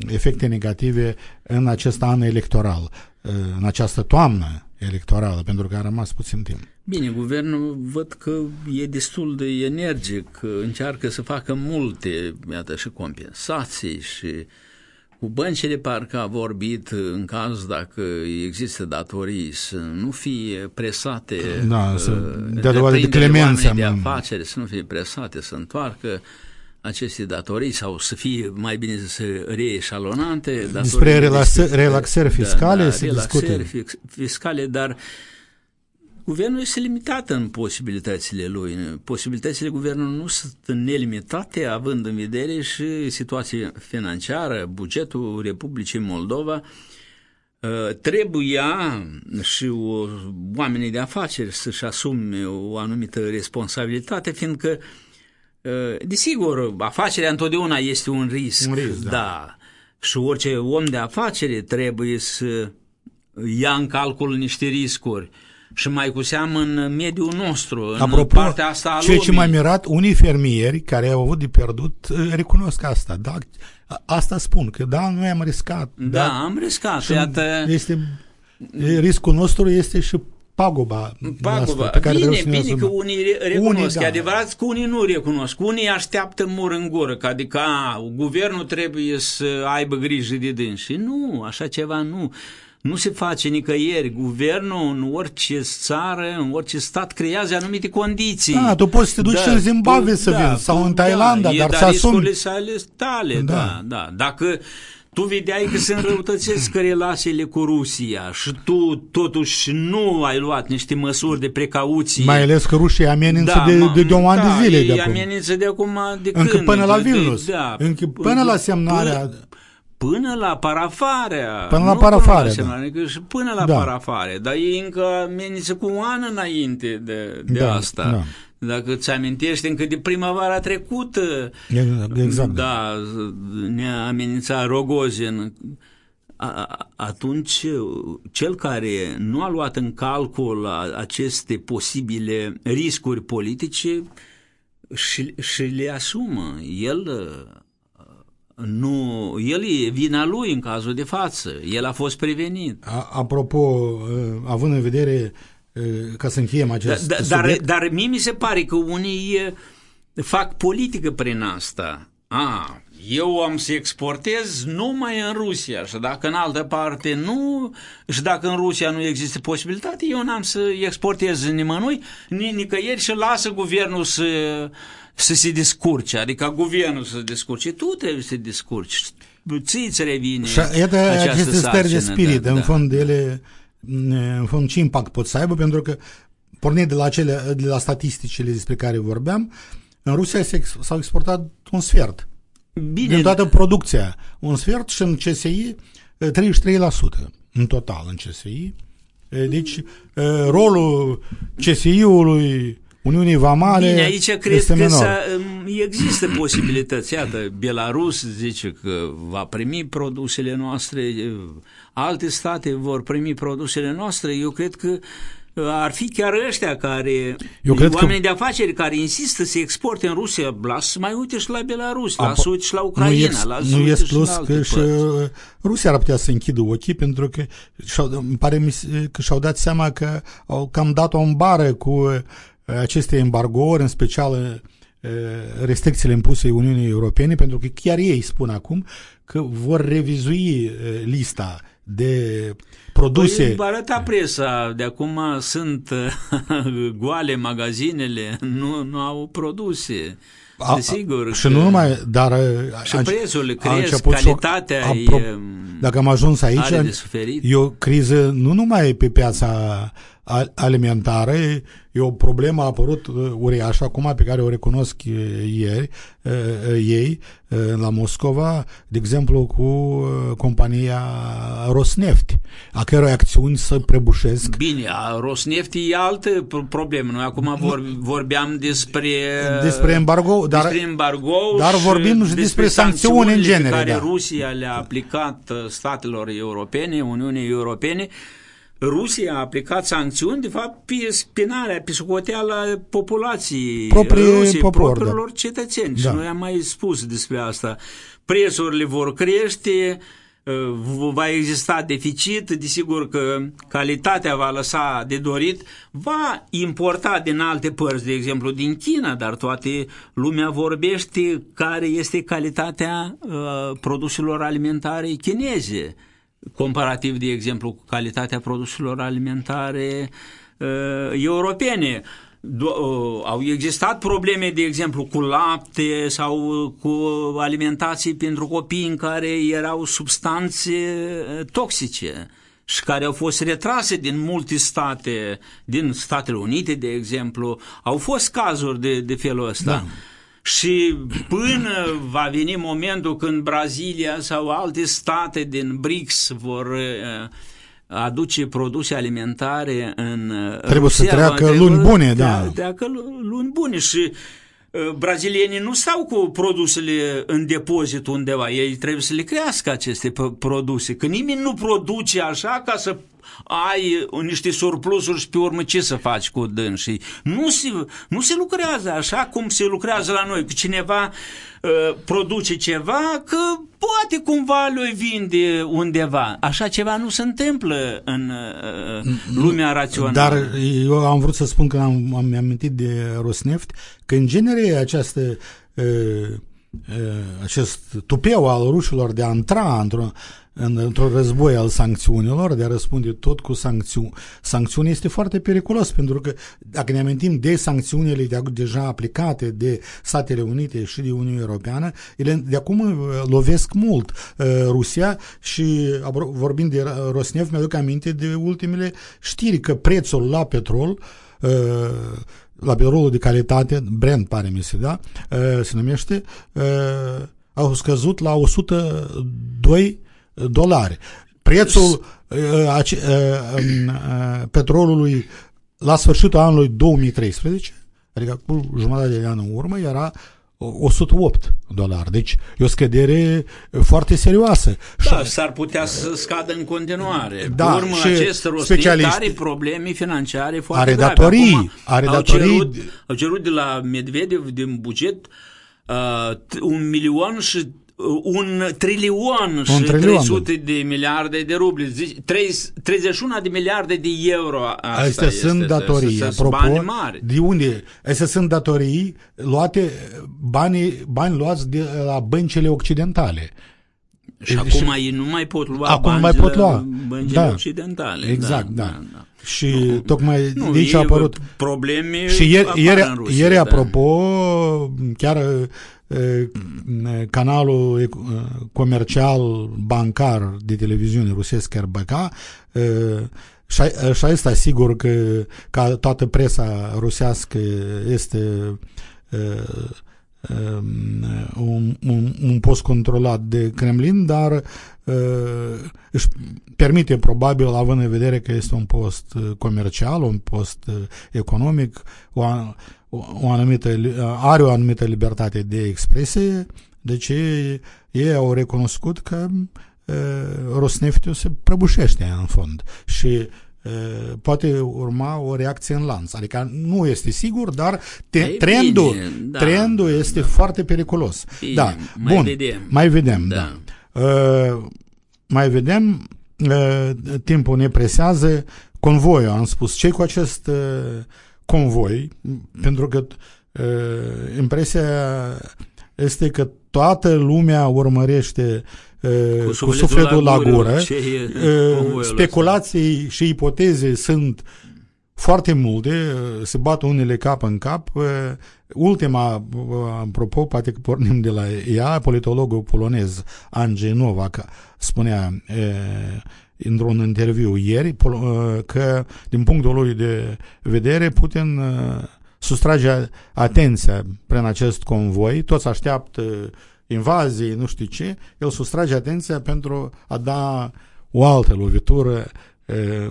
efecte negative în acest an electoral, eh, în această toamnă electorală, pentru că a rămas puțin timp. Bine, guvernul văd că e destul de energic, încearcă să facă multe, iată, și compensații și cu băncile parcă a vorbit în caz dacă există datorii să nu fie presate Da, să uh, dea dovadă de întreprinderile, clemență, oamenii de mă. afaceri să nu fie presate, să întoarcă aceste datorii sau să fie mai bine să reeșalonante. Despre datoriile relaxa- despre- relaxări fiscale da, da, se relaxări discută. fix- fiscale, dar guvernul este limitat în posibilitățile lui. Posibilitățile guvernului nu sunt nelimitate, având în vedere și situația financiară, bugetul Republicii Moldova, Uh, trebuia și o, oamenii de afaceri să-și asume o anumită responsabilitate, fiindcă, uh, desigur, afacerea întotdeauna este un risc. Un risc, da. da. Și orice om de afacere trebuie să ia în calcul niște riscuri. Și mai cu seamă în mediul nostru, în Apropo, partea asta a ceea ce lumii. m-a mirat, unii fermieri care au avut de pierdut eh, recunosc asta. Da, a- asta spun, că da, noi am riscat. Da, am riscat. Și Iată, Este, e, riscul nostru este și paguba, Paguba. asta pe care bine, trebuie să ne bine că asumăm. unii re- recunosc, Unii, da. e adevărat că unii nu recunosc, unii așteaptă mur în gură, că adică a, guvernul trebuie să aibă grijă de dânsi. Nu, așa ceva nu. Nu se face nicăieri. Guvernul în orice țară, în orice stat creează anumite condiții. Da, tu poți să te duci și în Zimbabwe tu- să vinzi, sau tu- în Thailanda, e, dar dar să asumi- riscurile sale tale, Da. da, da. Dacă tu vedeai că se înrăutățesc relațiile cu Rusia și tu totuși nu ai luat niște măsuri de precauție. Mai ales că rușii amenință de, mă, de două ani da, de zile ei de acum. amenință de acum de Încă când? până la De- de- Vilnius. da, Încă până la semnarea... Până, până la parafarea. Până la nu parafare, Până la da. semnare, că și până la Da. parafare. Dar ei încă amenință cu un an înainte de, de Da, asta. da. Dacă îți amintești încă de primăvara trecută, Exact. da, ne-a amenințat Rogozin. A- a- Atunci, cel care nu a luat în calcul a- aceste posibile riscuri politice și, și le asumă. El uh, nu, el e vina lui în cazul de față. El a fost prevenit. A- Apropo, uh, având în vedere, uh, ca să încheiem Da, acest da, dar, subiect, dar mie mi se pare că unii eh, fac politică prin asta. A, eu am să exportez numai în Rusia și dacă în altă parte nu, și dacă în Rusia nu există posibilitate, eu n-am să exportez nimănui, ni- nicăieri și lasă guvernul să, să se descurce, adică guvernul să se descurce. Tu trebuie să te descurci. Ți îți revine Și iată această aceste stări de sarcină, spirit, da, în da. fond ele, în fond ce impact pot să aibă, pentru că pornind de la, cele, de la statisticile despre care vorbeam, în Rusia se ex- s-au exportat un sfert Bine, din toată producția, un sfert și în CSI eh, 33% în total în CSI. Eh, Deci eh, rolul CSI-ului Uniunii Vamale Bine, aici cred este că menor. s-a, există posibilități. Iată, Belarus zice că va primi produsele noastre, alte state vor primi produsele noastre. Eu cred că ar fi chiar ăștia care, Eu cred că- oamenii de afaceri care insistă să exporte în Rusia, lasă mai uite și la Belarus, lasă Apo- uite și la Ucraina, nu ex, lasă nu uite ex și plus la alte că și părți. uh, Rusia ar putea să închidă ochii pentru că și-au, îmi pare mi se- că și-au dat seama că au cam dat o bară cu uh, aceste embargouri, în special restricțiile impuse Uniunii Europene, pentru că chiar ei spun acum că vor revizui lista de produse. Păi, arăta presa, de acum sunt *laughs* goale magazinele, nu, nu au produse. A, Desigur. Și că... nu numai, dar și prețurile cresc, calitatea a, e, Dacă am ajuns aici, e o criză nu numai pe piața alimentară, e o problemă a apărut uh, uriașă acum pe care o recunosc uh, ieri, uh, ei la Moscova, de exemplu cu compania Rosneft, a căror acțiuni să prăbușesc. Bine, Rosneft e altă problemă. Noi acum vor, vorbeam despre despre embargo, dar, despre embargo dar vorbim și despre, despre sancțiuni în genere. care da. Rusia le-a aplicat statelor europene, Uniunii Europene, Rusia a aplicat sancțiuni, de fapt, pe spinarea, pe socoteala populației Proprie Rusiei, popor, propriilor da. cetățeni. Da. Și noi am mai spus despre asta. Prețurile vor crește, uh, va exista deficit, desigur că calitatea va lăsa de dorit, va importa din alte părți, de exemplu din China, dar toate lumea vorbește care este calitatea uh, produselor alimentare chineze comparativ, de exemplu, cu calitatea produselor alimentare uh, europene. Do- uh, au existat probleme, de exemplu, cu lapte sau cu alimentații pentru copii în care erau substanțe uh, toxice și care au fost retrase din multe state, din Statele Unite, de exemplu. Au fost cazuri de, de felul ăsta. Da. Și până va veni momentul când Brazilia sau alte state din BRICS vor uh, aduce produse alimentare în Trebuie Rusia, să treacă trebuie, luni bune, da. Treacă luni bune și uh, brazilienii nu stau cu produsele în depozit undeva, ei trebuie să le crească aceste produse, că nimeni nu produce așa ca să ai niște surplusuri și pe urmă ce să faci cu dânsii. Nu se, nu se lucrează așa cum se lucrează la noi, că cineva uh, produce ceva, că poate cumva lui vinde undeva. Așa ceva nu se întâmplă în uh, lumea rațională. Dar eu am vrut să spun că am, am amintit de Rosneft, că în genere această uh, acest tupeu al rușilor de a intra într-o într-un război al sancțiunilor, de a răspunde tot cu sancțiuni. Sancțiuni este foarte periculos, pentru că dacă ne amintim de sancțiunile de, deja aplicate de Statele Unite și de Uniunea Europeană, ele de acum lovesc mult uh, Rusia și vorbind de Rosneft, mi-aduc aminte de ultimele știri că prețul la petrol uh, la petrolul de calitate, Brent pare mi se, da, se numește, au scăzut la 102 dolari. Prețul petrolului la sfârșitul anului 2013, adică cu jumătate de an în urmă, era 108 dolari. Deci e o scădere foarte serioasă. Da, și s-ar putea să scadă în continuare. Da, Pe urmă, și acest rostit are probleme financiare foarte are grave. Datorii, Acum, are au datorii. Cerut, au cerut de la Medvedev din buget uh, un milion și un trilion un și trilion, 300 de miliarde de rubli, 31 de miliarde de euro. Asta Astea este, sunt datorii, sunt apropo, bani mari. de unde? Astea sunt datorii luate, bani, bani luați de la băncile occidentale. Și acum ei nu mai pot lua acum bani mai de pot la lua. băncile Da. occidentale. Exact, da. da, da. Și tocmai Nu, de aici e a apărut... probleme Și ieri, apar ieri, în Rusia, ieri da. apropo, chiar e, canalul e, comercial bancar de televiziune rusesc RBK e, și, și asta sigur că ca toată presa rusească este e, un, un, un post controlat de Kremlin, dar uh, își permite probabil, având în vedere că este un post comercial, un post economic, o, o, o anumită, are o anumită libertate de expresie, deci ei, ei au recunoscut că uh, Rosneftul se prăbușește în fond și poate urma o reacție în lanț. Adică nu este sigur, dar te, Ei, trendul, bine, da, trendul este da. foarte periculos. Bine, da, mai bun, vedem. mai vedem, da. Da. da. Uh, mai vedem, uh, timpul ne presează, convoiul, am spus, ce cu acest uh, convoi, pentru că uh, impresia este că toată lumea urmărește uh, cu sufletul, cu sufletul la gură. Uh, speculații și ipoteze sunt foarte multe, uh, se bat unele cap în cap. Uh, ultima, uh, apropo, poate că pornim de la ea, politologul polonez Andrzej Nowak spunea într-un interviu ieri că, din punctul lui de vedere, Putin sustrage atenția prin acest convoi, toți așteaptă invazii, nu știu ce, el sustrage atenția pentru a da o altă lovitură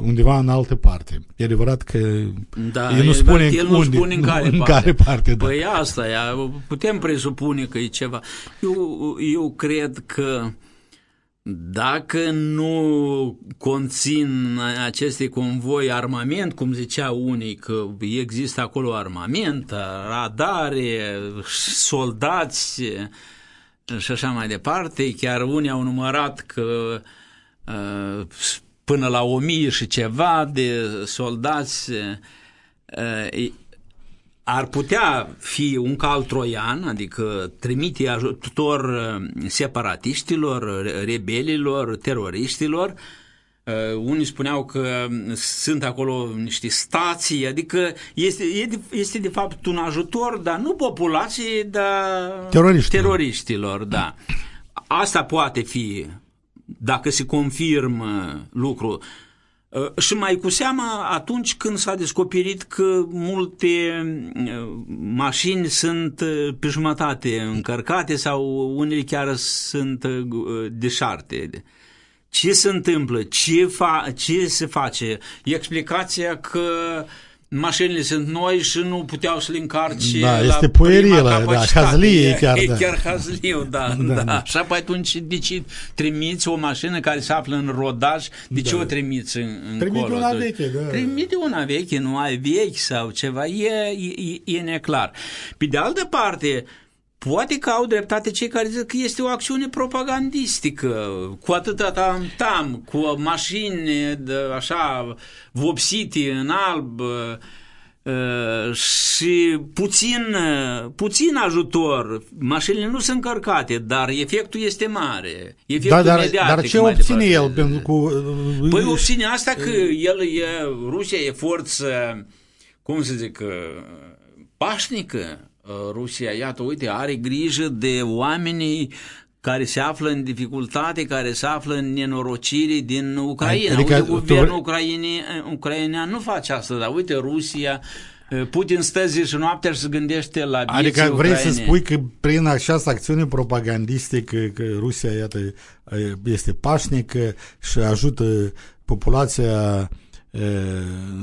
undeva în altă parte. E adevărat că da, el nu spune, el nu unde, spune în care în parte. Care parte da. Păi asta, e, putem presupune că e ceva. Eu, eu cred că dacă nu conțin aceste convoi armament, cum zicea unii că există acolo armament, radare, soldați și așa mai departe, chiar unii au numărat că uh, până la o mie și ceva de soldați uh, ar putea fi un cal troian, adică trimite ajutor uh, separatiștilor, rebelilor, teroriștilor. Uh, unii spuneau că sunt acolo niște stații, adică este, este de fapt un ajutor, dar nu populației, dar teroriștilor. teroriștilor da. Asta poate fi, dacă se confirmă lucrul. Uh, și mai cu seamă atunci când s-a descoperit că multe uh, mașini sunt uh, pe jumătate încărcate sau unele chiar sunt deșarte. Ce se întâmplă? Ce, fa- ce se face? Explicația că mașinile sunt noi și nu puteau să le încarce da, la este puerilă, da, hazlie chiar, e, da. chiar hazliu, da, *laughs* da, da. Așa, pe atunci, de ce trimiți o mașină care se află în rodaj, de ce Da. o trimiți în, în Trimite colo? una veche, da. Trimite una veche, nu ai vechi sau ceva, e, e, e neclar. Pe de altă parte, Poate că au dreptate cei care zic că este o acțiune propagandistică, cu atâta tam-tam, cu mașini de, așa vopsite în alb uh, și puțin, uh, puțin ajutor. Mașinile nu sunt încărcate, dar efectul este mare. Efectul Da, dar, mediatic dar ce mai obține departe. el? Pentru cu, Păi obține asta că el e, Rusia e forță, cum să zic, pașnică. Rusia, iată, uite, are grijă de oamenii care se află în dificultate, care se află în nenorocire din Ucraina. Adică uite, tu- guvernul ucraine, ucrainean nu face asta, dar uite, Rusia, Putin stă zi și noaptea și se gândește la vieții Adică vrei să Ucrainei. spui că prin această acțiune propagandistică că Rusia, iată, este pașnică și ajută populația e,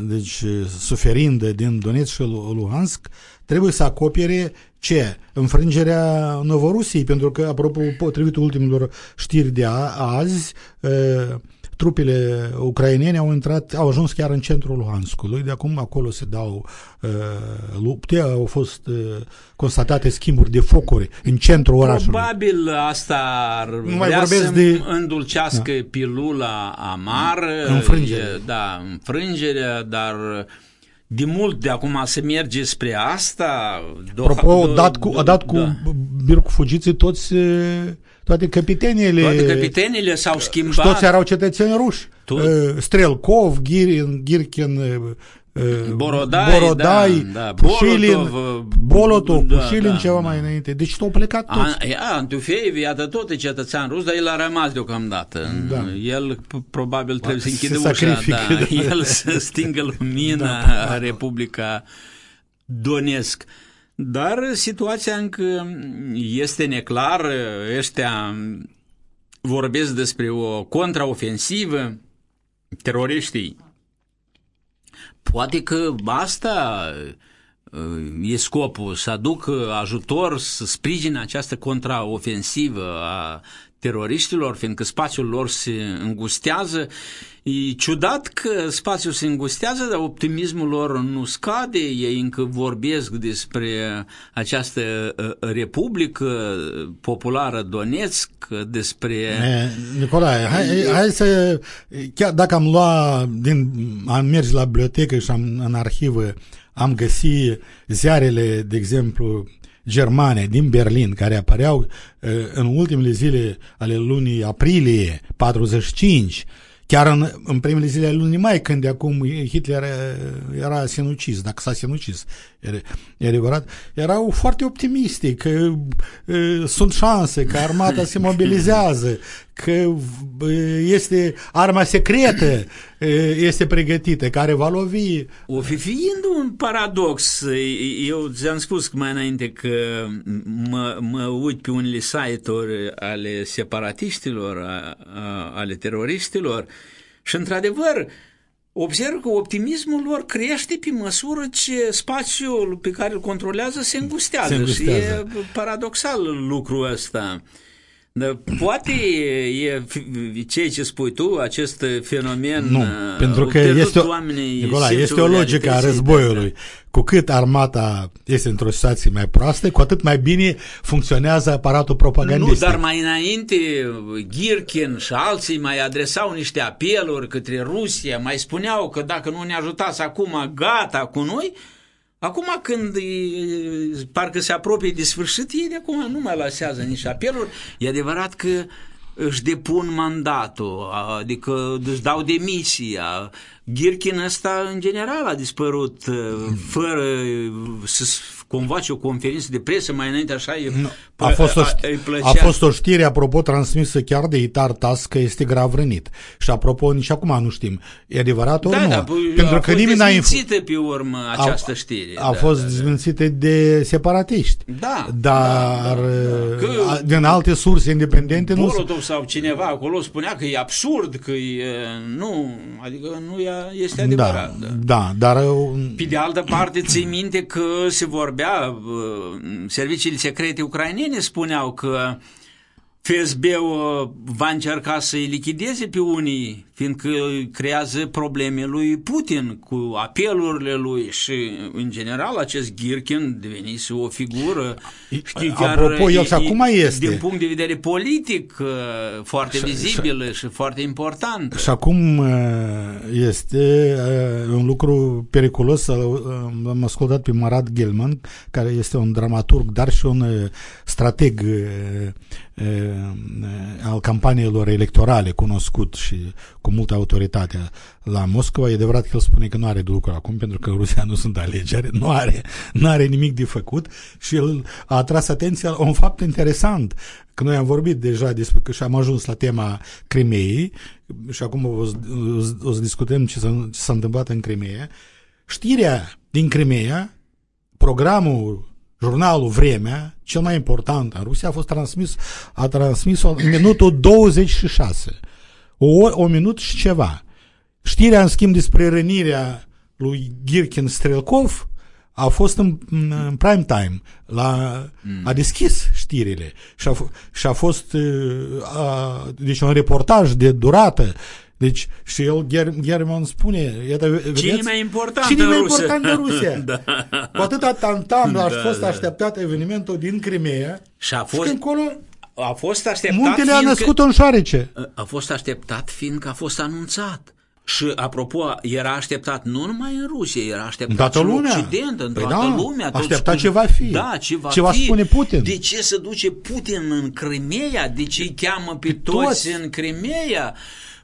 deci suferindă din Donetsk și Lu- Luhansk, trebuie să acopere ce? Înfrângerea Novorusiei, pentru că, apropo, potrivit ultimilor știri de a, azi, e, trupele ucrainene au intrat, au ajuns chiar în centrul Luhanskului, de acum acolo se dau uh, lupte, au fost uh, constatate schimburi de focuri în centrul orașului. Probabil asta ar Nu mai vrea vorbesc să de- îndulcească pilula amară, Înfrângerea. e, da, înfrângerea, dar de mult de acum se merge spre asta. Do- Apropo, do- a dat cu, a dat cu da. Bircu Fugiții toți, uh, toate capiteniile Toate capitenile s-au și schimbat. toți erau cetățeni ruși. Tot. Uh, Strelkov, Girin, Girkin, uh, Borodai, Borodai da, da, Pușilin, Bolotov, Bolotov, da, Pușilin da, ceva da. mai înainte. Deci au plecat toți. A, a, Antufeev, iată tot e cetățean rus, dar el a rămas deocamdată. Da. El p- probabil trebuie să se închide ușa, sacrifică, da. da. *laughs* el să stingă *laughs* lumina a Republica Donetsk. Dar situația încă este neclară, ăștia vorbesc despre o contraofensivă, teroriștii. Poate că asta e scopul, să aducă ajutor, să sprijine această contraofensivă a teroriștilor, fiindcă spațiul lor se îngustează. E ciudat că spațiul se îngustează, dar optimismul lor nu scade. Ei încă vorbesc despre această uh, Republică Populară Donetsk, despre... E, Nicolae, hai, hai să, chiar dacă am luat, din, am mers la bibliotecă și am în arhivă, am găsit ziarele, de exemplu, germane din Berlin, care apăreau uh, în ultimele zile ale lunii aprilie 45, chiar în, în primele zile ale lunii mai, când de acum Hitler uh, era sinucis, dacă s-a sinucis, e, e adevărat, erau foarte optimiste că uh, sunt șanse, că armata se mobilizează, că uh, este arma secretă, uh, este pregătită, care va lovi. O fi fiind un paradox, eu ți-am spus mai înainte că mă, mă uit pe unele site-uri ale separatiștilor, a, a, ale teroriștilor și într-adevăr observ că optimismul lor crește pe măsură ce spațiul pe care îl controlează se îngustează, se îngustează. și e paradoxal lucrul ăsta. Da, poate e ceea ce spui tu, acest fenomen... Nu, pentru că este o, Nicola, este o logică a războiului. Cu cât armata este într-o situație mai proastă, cu atât mai bine funcționează aparatul propagandistic. Nu, dar mai înainte Girkin și alții mai adresau niște apeluri către Rusia, mai spuneau că dacă nu ne ajutați acum, gata cu noi, Acum când e, parcă se apropie de sfârșit, ei de acum nu mai lasează nici apeluri. E adevărat că își depun mandatul, adică își dau demisia. Ghirchin ăsta, în general, a dispărut fără să convoace o conferință de presă mai înainte așa e, nu, a, fost o, a, a fost o știre apropo transmisă chiar de Itar Tas că este grav rănit. Și apropo nici acum nu știm e adevărat ori da, nu? da, pentru a că nimeni n-a dezmințită pe urmă această știre a, a da, fost da, dezmințită da. de separatiști. Da, dar da, da. Că, din alte surse independente nu Bolotov sau cineva acolo spunea că e absurd că e, nu adică nu este adevărat da, da. da dar pe de altă parte ții minte că se vorbea vorbea, serviciile secrete ucrainene spuneau că FSB-ul va încerca să-i lichideze pe unii, fiindcă creează probleme lui Putin cu apelurile lui și, în general, acest Girkin devenise o figură, știi, chiar Apropo, el și acum este. din punct de vedere politic uh, foarte și, vizibil și, și foarte important. Și acum uh, este uh, un lucru periculos, am ascultat pe Marat Gelman, care este un dramaturg, dar și un strateg al campaniilor electorale cunoscut și cu multă autoritate la Moscova. E adevărat că el spune că nu are de lucru acum pentru că Rusia nu sunt alegeri, nu are, nu are nimic de făcut și el a atras atenția la un fapt interesant. Că noi am vorbit deja despre că și am ajuns la tema Crimeei și acum o, o, o să discutăm ce s-a, ce s-a întâmplat în Crimea. Știrea din Crimea, programul jurnalul Vremea, cel mai important în Rusia, a fost transmis, a transmis în minutul 26. O, o minut și ceva. Știrea, în schimb, despre rănirea lui Girkin Strelkov a fost în, în prime time. La, mm. A deschis știrile și a, și a fost a, deci un reportaj de durată deci și el, German spune, iată, vedeți, cine mai important cine mai important de Rusia? *laughs* da. Cu atâta tantam da, aș fost da. așteptat evenimentul din Crimea și a fost, și încolo a fost așteptat Muntele a născut că, în șoarece. A fost așteptat fiindcă a fost anunțat. Și, apropo, era așteptat nu numai în Rusia, era așteptat toată și lumea. în Occident, în păi toată da, lumea. Așteptat ce va fi. Da, ce va ce va fi. spune Putin. De ce să duce Putin în Crimea? De ce îi cheamă pe, pe toți, toți în Crimea?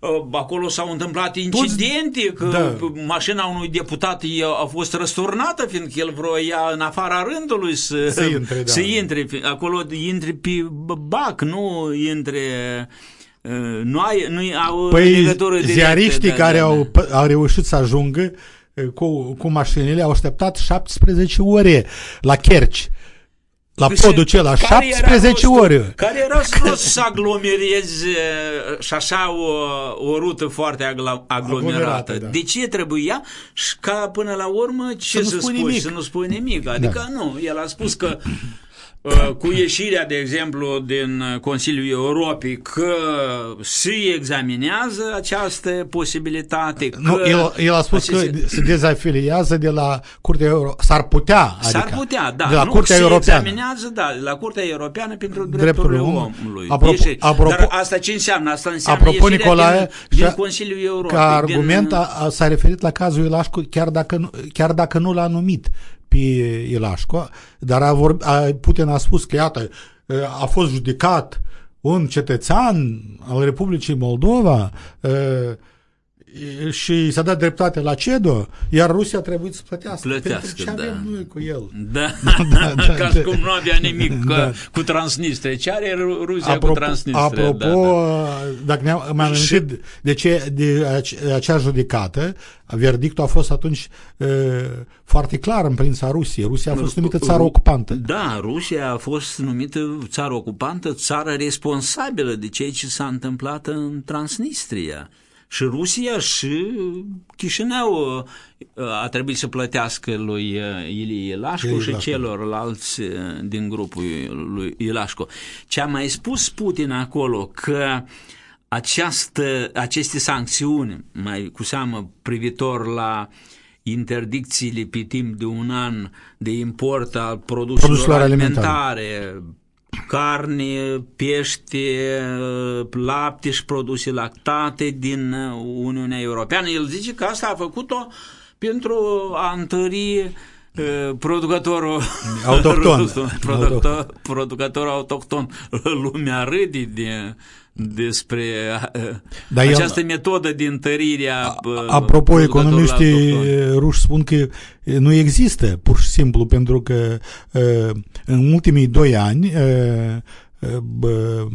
Uh, acolo s-au întâmplat incidente, că da. mașina unui deputat a fost răsturnată, fiindcă el vroia în afara rândului să, să intre. *laughs* Da. Să intre. Acolo intre pe bac, nu intre... Uh, nu, ai, nu au păi legătură directă. ziariștii da, care da, au, da. au reușit să ajungă uh, cu, cu mașinile au așteptat 17 ore la Kerci la deci, podul acela, 17 ore. Care era rost să aglomerezi și așa o, o rută foarte aglomerată? aglomerată da. De ce trebuia? Și ca până la urmă ce să, să spui, nimic. să nu spui nimic. Adică da. nu, el a spus că uh, cu ieșirea, de exemplu, din Consiliul Europei, că se examinează această posibilitate. Că Nu, el, el a spus aceste- că se dezafiliază de la Curtea Euro... S-ar putea, S-ar adică, putea, da. de la nu, Curtea se Europeană. examinează, da, de la Curtea Europeană pentru Drepturile drepturile omului. omului. Apropo- Ieși- apropo- Dar asta ce înseamnă? Asta înseamnă Apropo, ieșirea Nicolae, din, din și- Consiliul Europei. Ca argument din, a, a, s-a referit la cazul Ilașcu, chiar dacă, nu, chiar dacă nu l-a numit pe Ilașcu, dar a vorb, a, Putin a spus că, iată, a fost judecat un cetățean al Republicii Moldova e, și s-a dat dreptate la CEDO, iar Rusia a trebuit să plătească. Plătească, Pentru ce da. avem noi cu el? Da, *laughs* Da, da, *laughs* ca da. și cum nu avea nimic Da. da. cu Transnistria. Ce are Ru- Rusia cu Transnistria? apropo da, da. dacă ne-am am amintit de, ce, de ace- acea judecată, verdictul a fost atunci e, foarte clar în prința Rusiei. Rusia a fost numită țară ocupantă. Da, Rusia a fost numită țară ocupantă, țară responsabilă de ceea ce s-a întâmplat în Transnistria. Și Rusia și Chișinău uh, a trebuit să plătească lui uh, Ilie Ilașcu Ilie și Ilașcu. celorlalți uh, din grupul lui Ilașcu. Ce a mai spus Putin acolo că această, aceste sancțiuni, mai cu seamă privitor la interdicțiile pe timp de un an de import al produselor, Produselor alimentare. alimentare, carne, pește, lapte și produse lactate din Uniunea Europeană. El zice că asta a făcut-o pentru a întări eh, producătorul *laughs* Autohton. *laughs* rus, producător, producătorul autohton. Lumea râde de, despre eh, Dar el- această metodă de întărire a eh, Apropo, producătorului economiștii autohton. ruși spun că e, nu există, pur și simplu, pentru că e, în ultimii doi ani e, e, bă,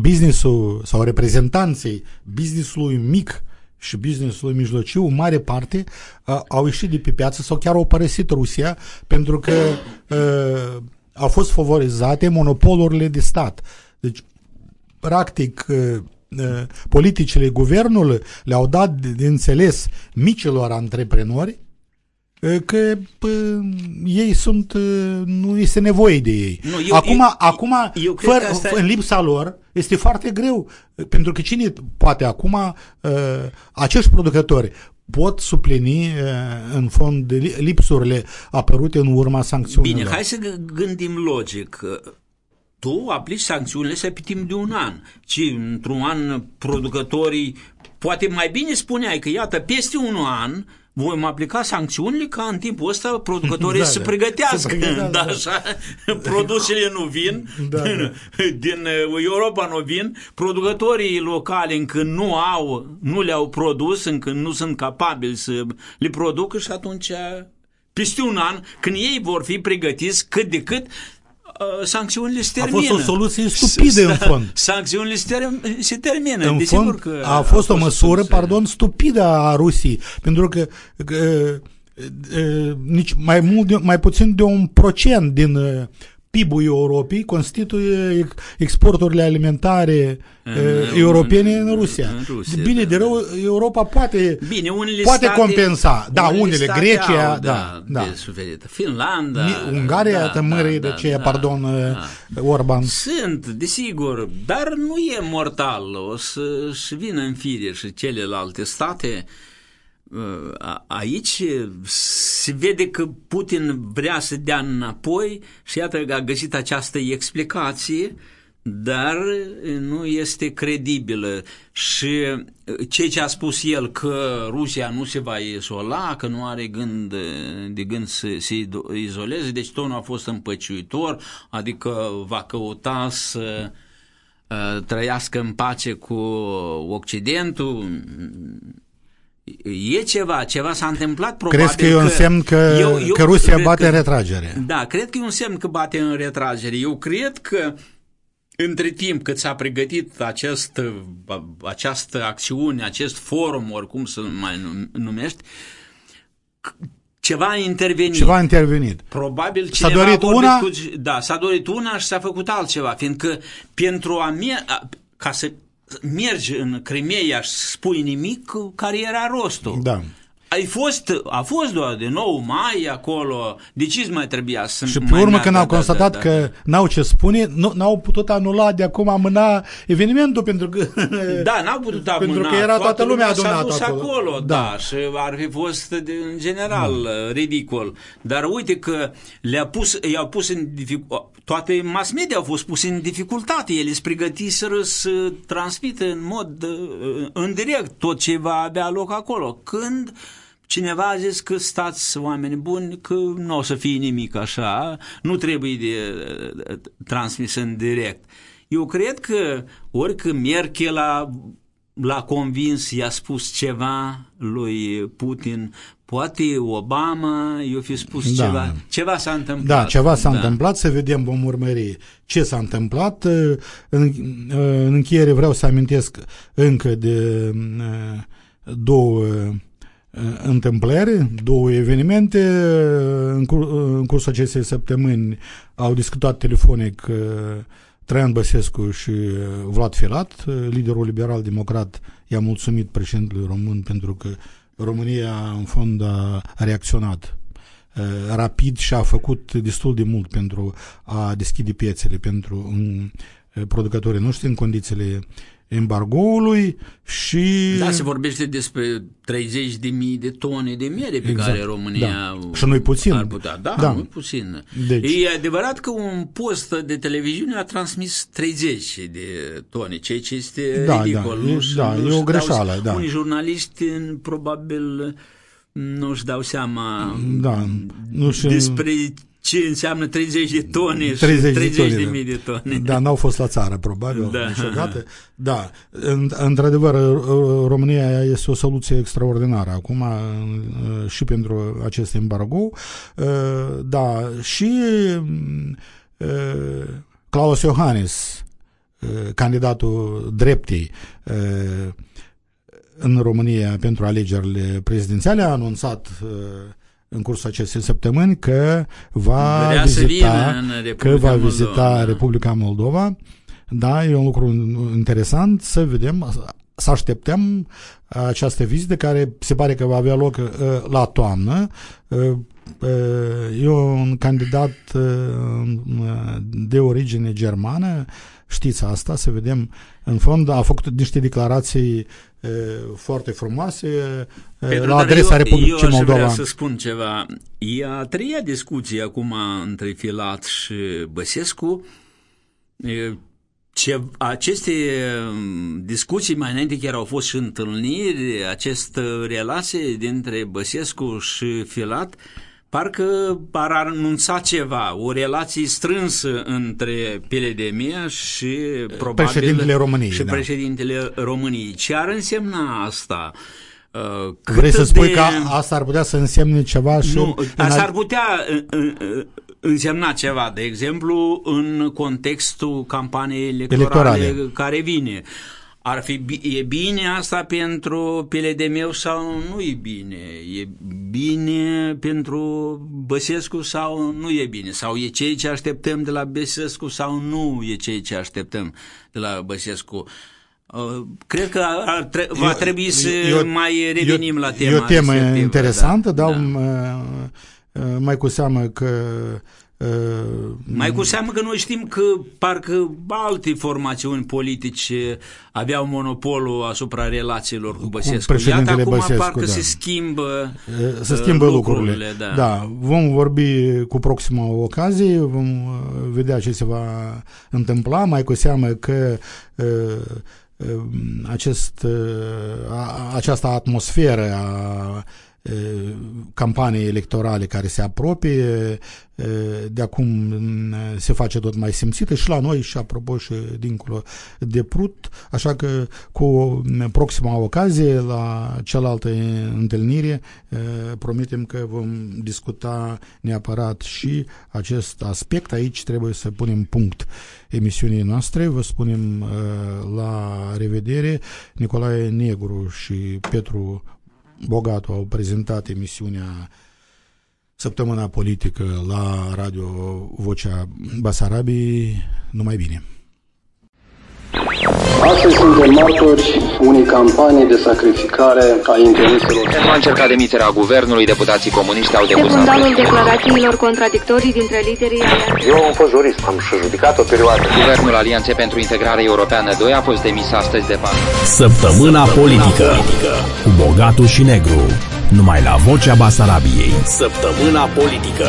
businessul sau reprezentanții businessului mic și businessului mijlociu, în mare parte, a, au ieșit de pe piață sau chiar au părăsit Rusia pentru că e, au fost favorizate monopolurile de stat. Deci, practic, e, e, politicile guvernului le-au dat de, de înțeles micilor antreprenori e, că pă, ei sunt, e, nu este nevoie de ei. Nu, eu- acum, eu- acum eu cred fără, că asta- în lipsa lor, este foarte greu, pentru că cine poate acum, uh, acești producători pot suplini uh, în fond de li- lipsurile apărute în urma sancțiunilor. Bine, hai să g- gândim logic. Tu aplici sancțiunile astea pe timp de un an. Ci într-un an producătorii, poate mai bine spuneai că iată, peste un an vom aplica sancțiunile ca în timpul ăsta producătorii *laughs* Da, să se da. pregătească. Să pregătească, da, da. așa, produsele nu vin, Da, din, da. *laughs* din uh, Europa nu vin, producătorii locali încă nu au, nu le-au produs, încă nu sunt capabili să le producă și atunci peste un an, când ei vor fi pregătiți cât de cât, uh, sancțiunile se A termină. fost o soluție stupidă în fond. Sancțiunile se, ter- se termină. în Desigur fond, că a fost o măsură, soluție. pardon, stupidă a Rusiei, pentru că, că e, nici mai mult, de, mai puțin de un procent din e, PIB-ul Europei constituie ex- exporturile alimentare În- e, în- europene în în- Rusia. în Rusia, Bine, da, de rău, Europa poate, Bine, unele poate state, compensa. Da, unele, state Grecia, au, da, da. De suferit. Finlanda. Ni- Ungaria, da, tămârei da, de ce, da, pardon, da. e, Orban. Sunt, desigur, dar nu e mortal. O să și vină în fire și celelalte state. A- Aici se vede că Putin vrea să dea înapoi și iată că a găsit această explicație, dar nu este credibilă. Și ceea ce a spus el că Rusia nu se va izola, că nu are gând de gând să se izoleze, deci tot nu a fost împăciuitor, adică va căuta să uh, trăiască în pace cu Occidentul, E ceva, ceva s-a întâmplat probabil Crezi că e un semn că, că Rusia cred bate că- în retragere? Da, cred că e un semn că bate în retragere. Eu cred că între timp cât s-a pregătit acest, această acțiune, acest forum, oricum să mai num- numești, c- ceva a intervenit. Ceva a intervenit. Probabil S-a cineva dorit a vorbit una? Cu, da, s-a dorit una și s-a făcut altceva, fiindcă pentru a, mie, a ca să mergi în Crimea și să spui nimic, care era rostul? Da. Ai fost, a fost doar de 9 mai acolo, de ce mai trebuia să Și pe mai urmă meargă? când au Da, constatat da, da, că da. n-au ce spune, nu, n-au putut anula de acum amâna evenimentul pentru că *laughs* Da, n-au putut amâna. *laughs* Pentru că era toată lumea s-a adunată dus acolo. acolo. Da. Da. și ar fi fost de, în general da. ridicol. Dar uite că le-a pus, i-au pus în dificultate, toate mass media au fost puse în dificultate, ele se pregătiseră să transmită în mod uh, în direct tot ce va avea loc acolo. Când Cineva a zis că stați oameni buni, că nu o să fie nimic așa, nu trebuie de uh, transmis în direct. Eu cred că orică Merkel a, l-a convins, i-a spus ceva lui Putin, poate Obama i-a fi spus Da. ceva, ceva s-a întâmplat. Da, ceva s-a Da. întâmplat, să vedem, vom urmări ce s-a întâmplat. În, în încheiere vreau să amintesc încă de uh, două uh, întâmplări, două evenimente. În, cur, în cursul acestei săptămâni au discutat telefonic uh, Traian Băsescu și uh, Vlad Filat, uh, liderul liberal-democrat, i-a mulțumit președintelui român pentru că România, în fond, a reacționat uh, rapid și a făcut destul de mult pentru a deschide piețele pentru um, producătorii noștri în condițiile embargoului și... Da, se vorbește despre 30 de mii de tone de miere pe Exact, care România da. Și nu-i puțin. ar putea. Da, Da. da. nu puțin. Deci- E adevărat că un post de televiziune a transmis 30 de tone, ceea ce este Da, ridicol. da, e- Nu-și- da, e nu-și o dau- greșeală, da. Unii jurnaliști probabil nu-și dau seama Da, nu știu- despre ce înseamnă 30 de tone 30 și de 30 de, tone, mii de tone. Da, n-au fost la țară, probabil, Da. niciodată. Da, în- într-adevăr, uh, România este o soluție extraordinară acum uh, și pentru acest embargo. Uh, Da, și uh, Klaus Iohannis, uh, candidatul dreptei uh, în România pentru alegerile prezidențiale, a anunțat uh, în cursul acestei săptămâni că va Vrea să vizita, vină în Republica că va Moldova, vizita da. Republica Moldova. Da, e un lucru interesant să vedem, să așteptăm această vizită care se pare că va avea loc uh, la toamnă. Uh, uh, E un candidat uh, de origine germană, știți asta, să vedem. În fond a făcut niște declarații uh, foarte frumoase uh, Pedro, la dar adresa eu, Republicii eu aș Moldova. vrea să spun ceva. E a treia discuție acum între Filat și Băsescu. E, Ce, aceste um, discuții mai înainte chiar au fost și întâlniri, această relație dintre Băsescu și Filat, parcă ar anunța ceva, o relație strânsă între Peledemia și probabil Președintele României, și da. președintele României. Ce ar însemna asta? Uh, cât Vrei să spui de- că asta ar putea să însemne ceva și... nu, în asta al- ar putea uh, uh, însemna ceva, de exemplu, în contextul campaniei electorale, Electorale. care vine. Ar fi bi- e bine asta pentru de meu sau nu e bine? E bine pentru Băsescu sau nu e bine? Sau e ceea ce așteptăm de la Băsescu sau nu e ceea ce așteptăm de la Băsescu? Uh, Cred că ar tre- va Eu- trebui să eu- mai revenim eu- la tema E o temă respectivă, interesantă, da, dar da. uh, uh, mai cu seamă că uh, Mai cu seamă că noi știm că parcă alte formațiuni politice aveau monopolul asupra relațiilor cu Băsescu. Iată președintele acum Băsescu, parcă da. se schimbă uh, se uh, schimbă lucrurile. Da. da, vom vorbi cu proxima ocazie, vom uh, vedea ce se va întâmpla, mai cu seamă că uh, uh, acest, uh, a- această atmosferă a uh, campaniei electorale care se apropie, uh, de acum mm, se face tot mai simțită și la noi și apropo și dincolo de Prut, așa că cu mm, proxima ocazie la cealaltă întâlnire uh, promitem că vom discuta neapărat și acest aspect. Aici trebuie să punem punct emisiunii noastre. Vă spunem uh, la revedere. Nicolae Negru și Petru Bogatu au prezentat emisiunea Săptămâna Politică la Radio Vocea Basarabiei. Numai bine! Astăzi suntem martori unei campanii de sacrificare a intereselor. Pentru a încerca demiterea guvernului, deputații comuniști au Pe depus fundalul declarațiilor contradictorii dintre liderii alianței. Eu am fost jurist, am și judicat o perioadă. Guvernul Alianței pentru Integrare Europeană 2 a fost demis astăzi de parte. Săptămâna politică cu Bogatu și Negru. Numai la Vocea Basarabiei. Săptămâna politică.